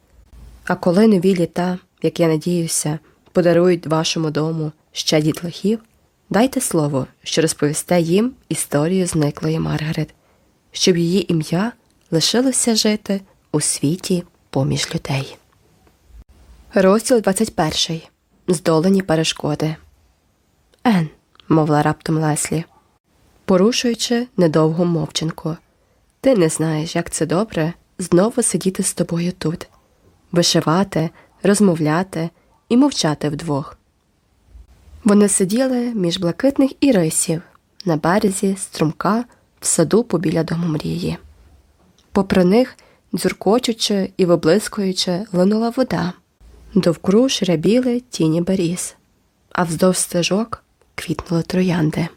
А коли нові літа, як я надіюся, подарують вашому дому ще дітлахів, дайте слово, що розповісте їм історію зниклої Маргарет, щоб її ім'я лишилося жити у світі поміж людей. Розділ 21. Здолані перешкоди. Ен, мовила раптом Леслі, порушуючи недовгу мовчинку. Ти не знаєш, як це добре знову сидіти з тобою тут, вишивати, розмовляти і мовчати вдвох. Вони сиділи між блакитних ірисів на березі струмка в саду побіля дому мрії. Попри них, дзюркочучи і виблискуючи, линула вода. Довкруж рябіли тіні беріз, а вздовж стежок квітнули троянди.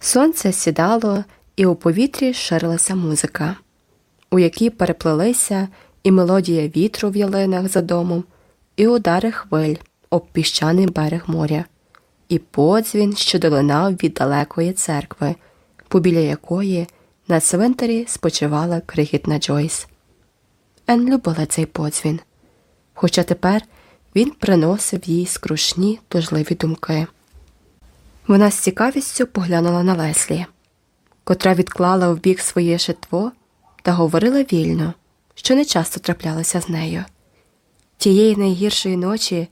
Сонце сідало, і у повітрі ширилася музика, у якій переплелися і мелодія вітру в ялинах за домом, і удари хвиль об піщаний берег моря, і подзвін, що долинав від далекої церкви, побіля якої на цвинтарі спочивала крихітна Джойс. Ен любила цей подзвін, хоча тепер він приносив їй скрушні тужливі думки. Вона з цікавістю поглянула на Леслі, котра відклала в бік своє шитво та говорила вільно, що не часто траплялося з нею. Тієї найгіршої ночі,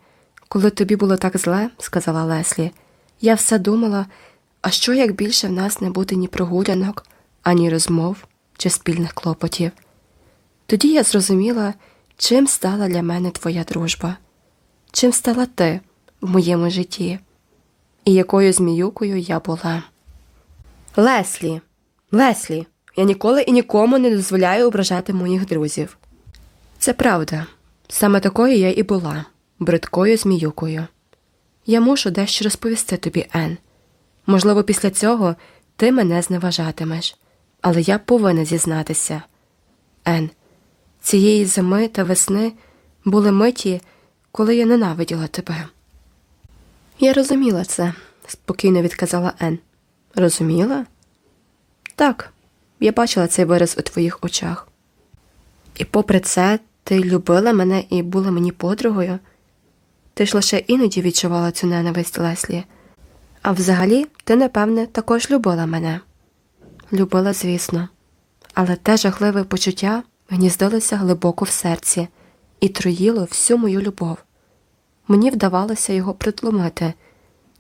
коли тобі було так зле, сказала Леслі, я все думала, а що як більше в нас не буде ні прогулянок, ані розмов чи спільних клопотів. Тоді я зрозуміла, чим стала для мене твоя дружба, чим стала ти в моєму житті, і якою зміюкою я була. Леслі, Леслі, я ніколи і нікому не дозволяю ображати моїх друзів. Це правда, саме такою я і була, бридкою зміюкою. Я мушу дещо розповісти тобі, Ен. Можливо, після цього ти мене зневажатимеш, але я повинна зізнатися. Ен, цієї зими та весни були миті, коли я ненавиділа тебе. Я розуміла це, спокійно відказала Ен. Розуміла? Так, я бачила цей вираз у твоїх очах. І попри це, ти любила мене і була мені подругою. Ти ж лише іноді відчувала цю ненависть Леслі. А взагалі, ти, напевне, також любила мене. Любила, звісно, але те жахливе почуття гніздилося глибоко в серці і троїло всю мою любов. Мені вдавалося його притлумити.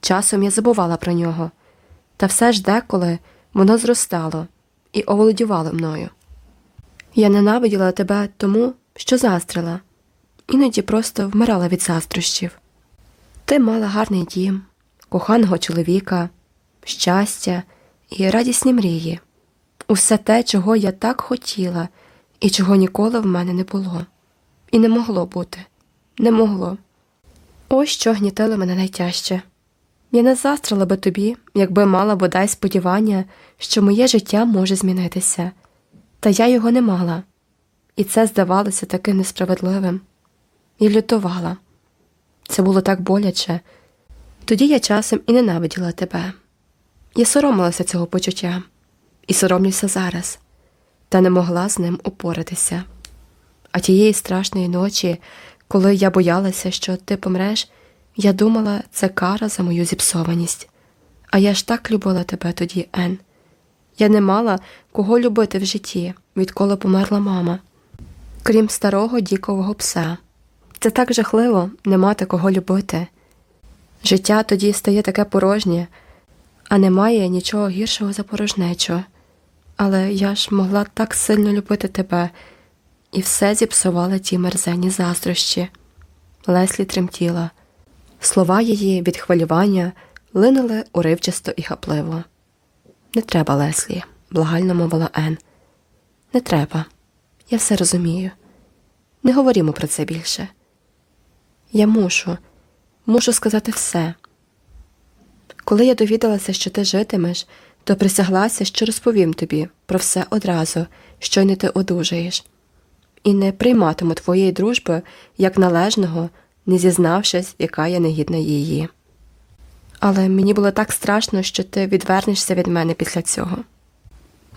Часом я забувала про нього, та все ж деколи воно зростало і оволодівало мною. Я ненавиділа тебе тому, що заздрила, іноді просто вмирала від заздрощів. Ти мала гарний дім, коханого чоловіка, щастя і радісні мрії, усе те, чого я так хотіла і чого ніколи в мене не було, і не могло бути, не могло. Ось що гнітило мене найтяжче. Я не застрила би тобі, якби мала бодай сподівання, що моє життя може змінитися, та я його не мала, і це здавалося таким несправедливим. І лютувала. Це було так боляче. Тоді я часом і ненавиділа тебе. Я соромилася цього почуття і соромлюся зараз, та не могла з ним упоратися. А тієї страшної ночі, коли я боялася, що ти помреш, я думала, це кара за мою зіпсованість. А я ж так любила тебе тоді, Ен. Я не мала кого любити в житті, відколи померла мама. Крім старого дікового пса. Це так жахливо не мати кого любити. Життя тоді стає таке порожнє, а немає нічого гіршого за порожнечу. Але я ж могла так сильно любити тебе, і все зіпсували ті мерзенні заздрощі. Леслі тремтіла. Слова її від хвилювання линули уривчасто і хапливо. Не треба, Леслі, благально мовила Ен. Не треба. Я все розумію. Не говорімо про це більше. Я мушу, мушу сказати все. Коли я довідалася, що ти житимеш, то присяглася, що розповім тобі про все одразу, щойно ти одужаєш, і не прийматиму твоєї дружби як належного, не зізнавшись, яка я негідна її. Але мені було так страшно, що ти відвернешся від мене після цього.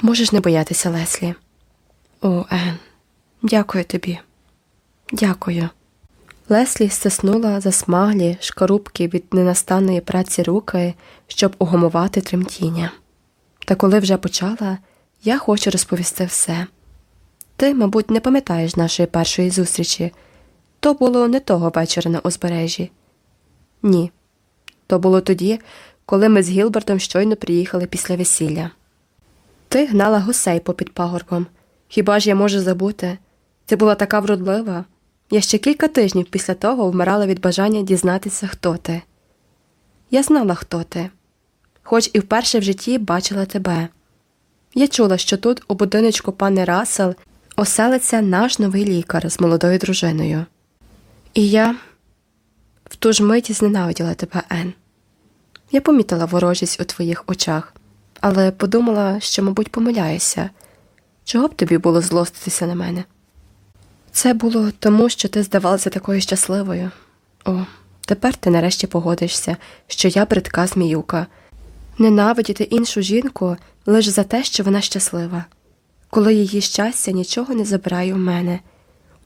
Можеш не боятися, Леслі. О, Ен, дякую тобі. Дякую. Леслі стиснула засмаглі шкарубки від ненастанної праці руки, щоб угамувати тремтіння. Та коли вже почала, я хочу розповісти все. Ти, мабуть, не пам'ятаєш нашої першої зустрічі. То було не того вечора на узбережжі. Ні. То було тоді, коли ми з Гілбертом щойно приїхали після весілля. Ти гнала гусей попід пагорбом. Хіба ж я можу забути? Ти була така вродлива. Я ще кілька тижнів після того вмирала від бажання дізнатися, хто ти. Я знала, хто ти, хоч і вперше в житті бачила тебе. Я чула, що тут, у будиночку пани Расел, оселиться наш новий лікар з молодою дружиною. І я в ту ж мить зненавиділа тебе, Ен. Я помітила ворожість у твоїх очах, але подумала, що, мабуть, помиляюся. Чого б тобі було злоститися на мене? Це було тому, що ти здавалася такою щасливою. О, тепер ти нарешті погодишся, що я бридка зміюка, ненавидіти іншу жінку лише за те, що вона щаслива, коли її щастя нічого не забирає у мене.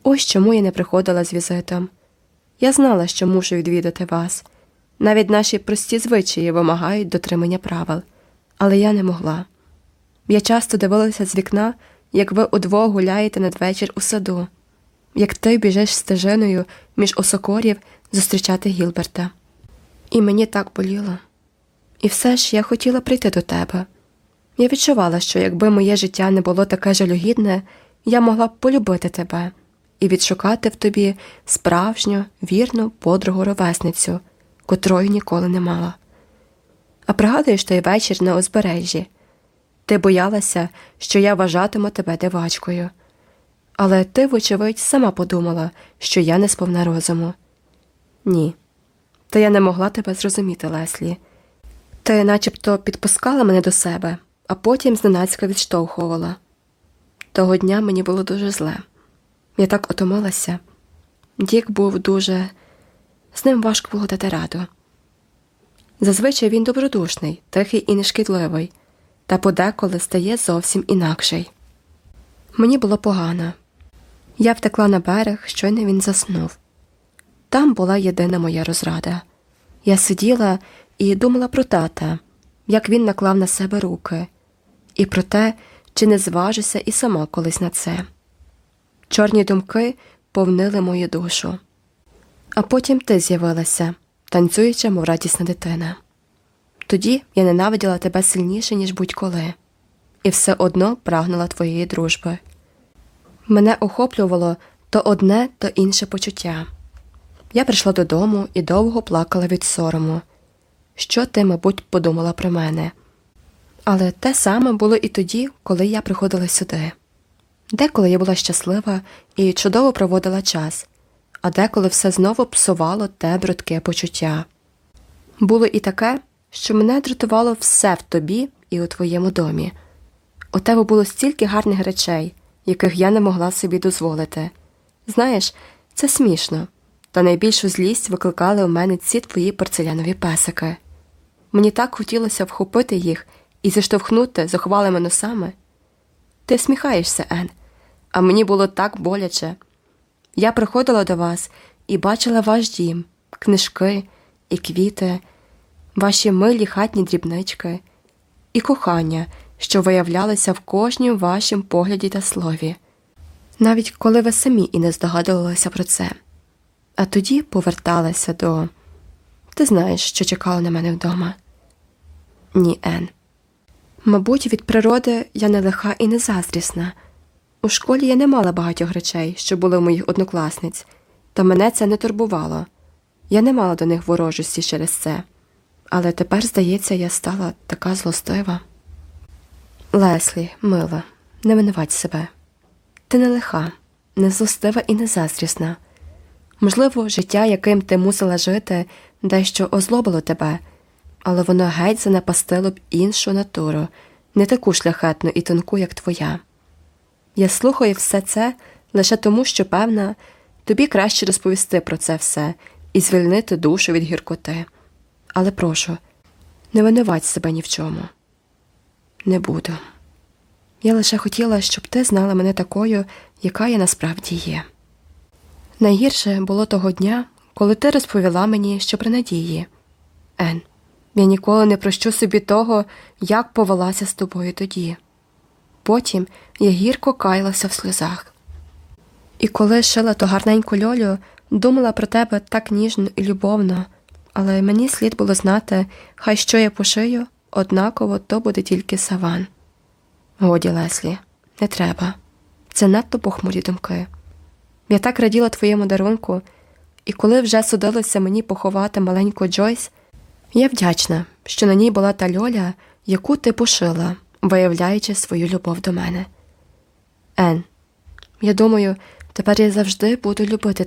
Ось чому я не приходила з візитом. Я знала, що мушу відвідати вас. Навіть наші прості звичаї вимагають дотримання правил, але я не могла. Я часто дивилася з вікна, як ви удвох гуляєте надвечір у саду, як ти біжиш стежиною між осокорів зустрічати Гілберта. І мені так боліло. І все ж я хотіла прийти до тебе. Я відчувала, що якби моє життя не було таке жалюгідне, я могла б полюбити тебе і відшукати в тобі справжню, вірну подругу ровесницю, котрої ніколи не мала. А пригадуєш той вечір на узбережжі? Ти боялася, що я вважатиму тебе дивачкою. Але ти, вочевидь, сама подумала, що я не сповна розуму. Ні, та я не могла тебе зрозуміти, Леслі. Ти начебто підпускала мене до себе, а потім зненацька відштовхувала. Того дня мені було дуже зле. Я так отомилася. Дік був дуже. З ним важко було дати раду. Зазвичай він добродушний, тихий і нешкідливий, та подеколи стає зовсім інакший. Мені було погано. Я втекла на берег, щойно він заснув. Там була єдина моя розрада. Я сиділа і думала про тата, як він наклав на себе руки, і про те, чи не зважуся і сама колись на це. Чорні думки повнили мою душу. А потім ти з'явилася, танцюючи, мов радісна дитина. Тоді я ненавиділа тебе сильніше, ніж будь-коли, і все одно прагнула твоєї дружби. Мене охоплювало то одне, то інше почуття. Я прийшла додому і довго плакала від сорому, що ти, мабуть, подумала про мене. Але те саме було і тоді, коли я приходила сюди. Деколи я була щаслива і чудово проводила час, а деколи все знову псувало те брудке почуття. Було і таке, що мене дратувало все в тобі і у твоєму домі. У тебе було стільки гарних речей, яких я не могла собі дозволити. Знаєш, це смішно, та найбільшу злість викликали у мене ці твої порцелянові песики. Мені так хотілося вхопити їх і зіштовхнути захвалими носами. Ти всміхаєшся, Ен, а мені було так боляче. Я приходила до вас і бачила ваш дім, книжки і квіти, ваші милі хатні дрібнички і кохання, що виявлялися в кожнім вашім погляді та слові, навіть коли ви самі і не здогадувалися про це. А тоді поверталася до. Ти знаєш, що чекало на мене вдома? Ні, Ен. Мабуть, від природи я не лиха і не заздрісна. У школі я не мала багатьох речей, що були у моїх однокласниць, та мене це не турбувало. Я не мала до них ворожості через це. Але тепер, здається, я стала така злостива. Леслі, мила, не винувать себе. Ти не лиха, не злостива і не заздрісна. Можливо, життя, яким ти мусила жити, дещо озлобило тебе, але воно геть занапастило б іншу натуру, не таку шляхетну і тонку, як твоя. Я слухаю все це лише тому, що, певна, тобі краще розповісти про це все і звільнити душу від гіркоти. Але прошу, не винувать себе ні в чому. Не буду. Я лише хотіла, щоб ти знала мене такою, яка я насправді є. Найгірше було того дня, коли ти розповіла мені, що при надії. Ен, я ніколи не прощу собі того, як повелася з тобою тоді. Потім я гірко каялася в сльозах. І коли шила ту гарненьку льолю, думала про тебе так ніжно і любовно, але мені слід було знати, хай що я пошию, однаково то буде тільки саван. Годі, Леслі, не треба. Це надто похмурі думки. Я так раділа твоєму дарунку, і коли вже судилося мені поховати маленьку Джойс, я вдячна, що на ній була та льоля, яку ти пошила, виявляючи свою любов до мене. Ен, я думаю, тепер я завжди буду любити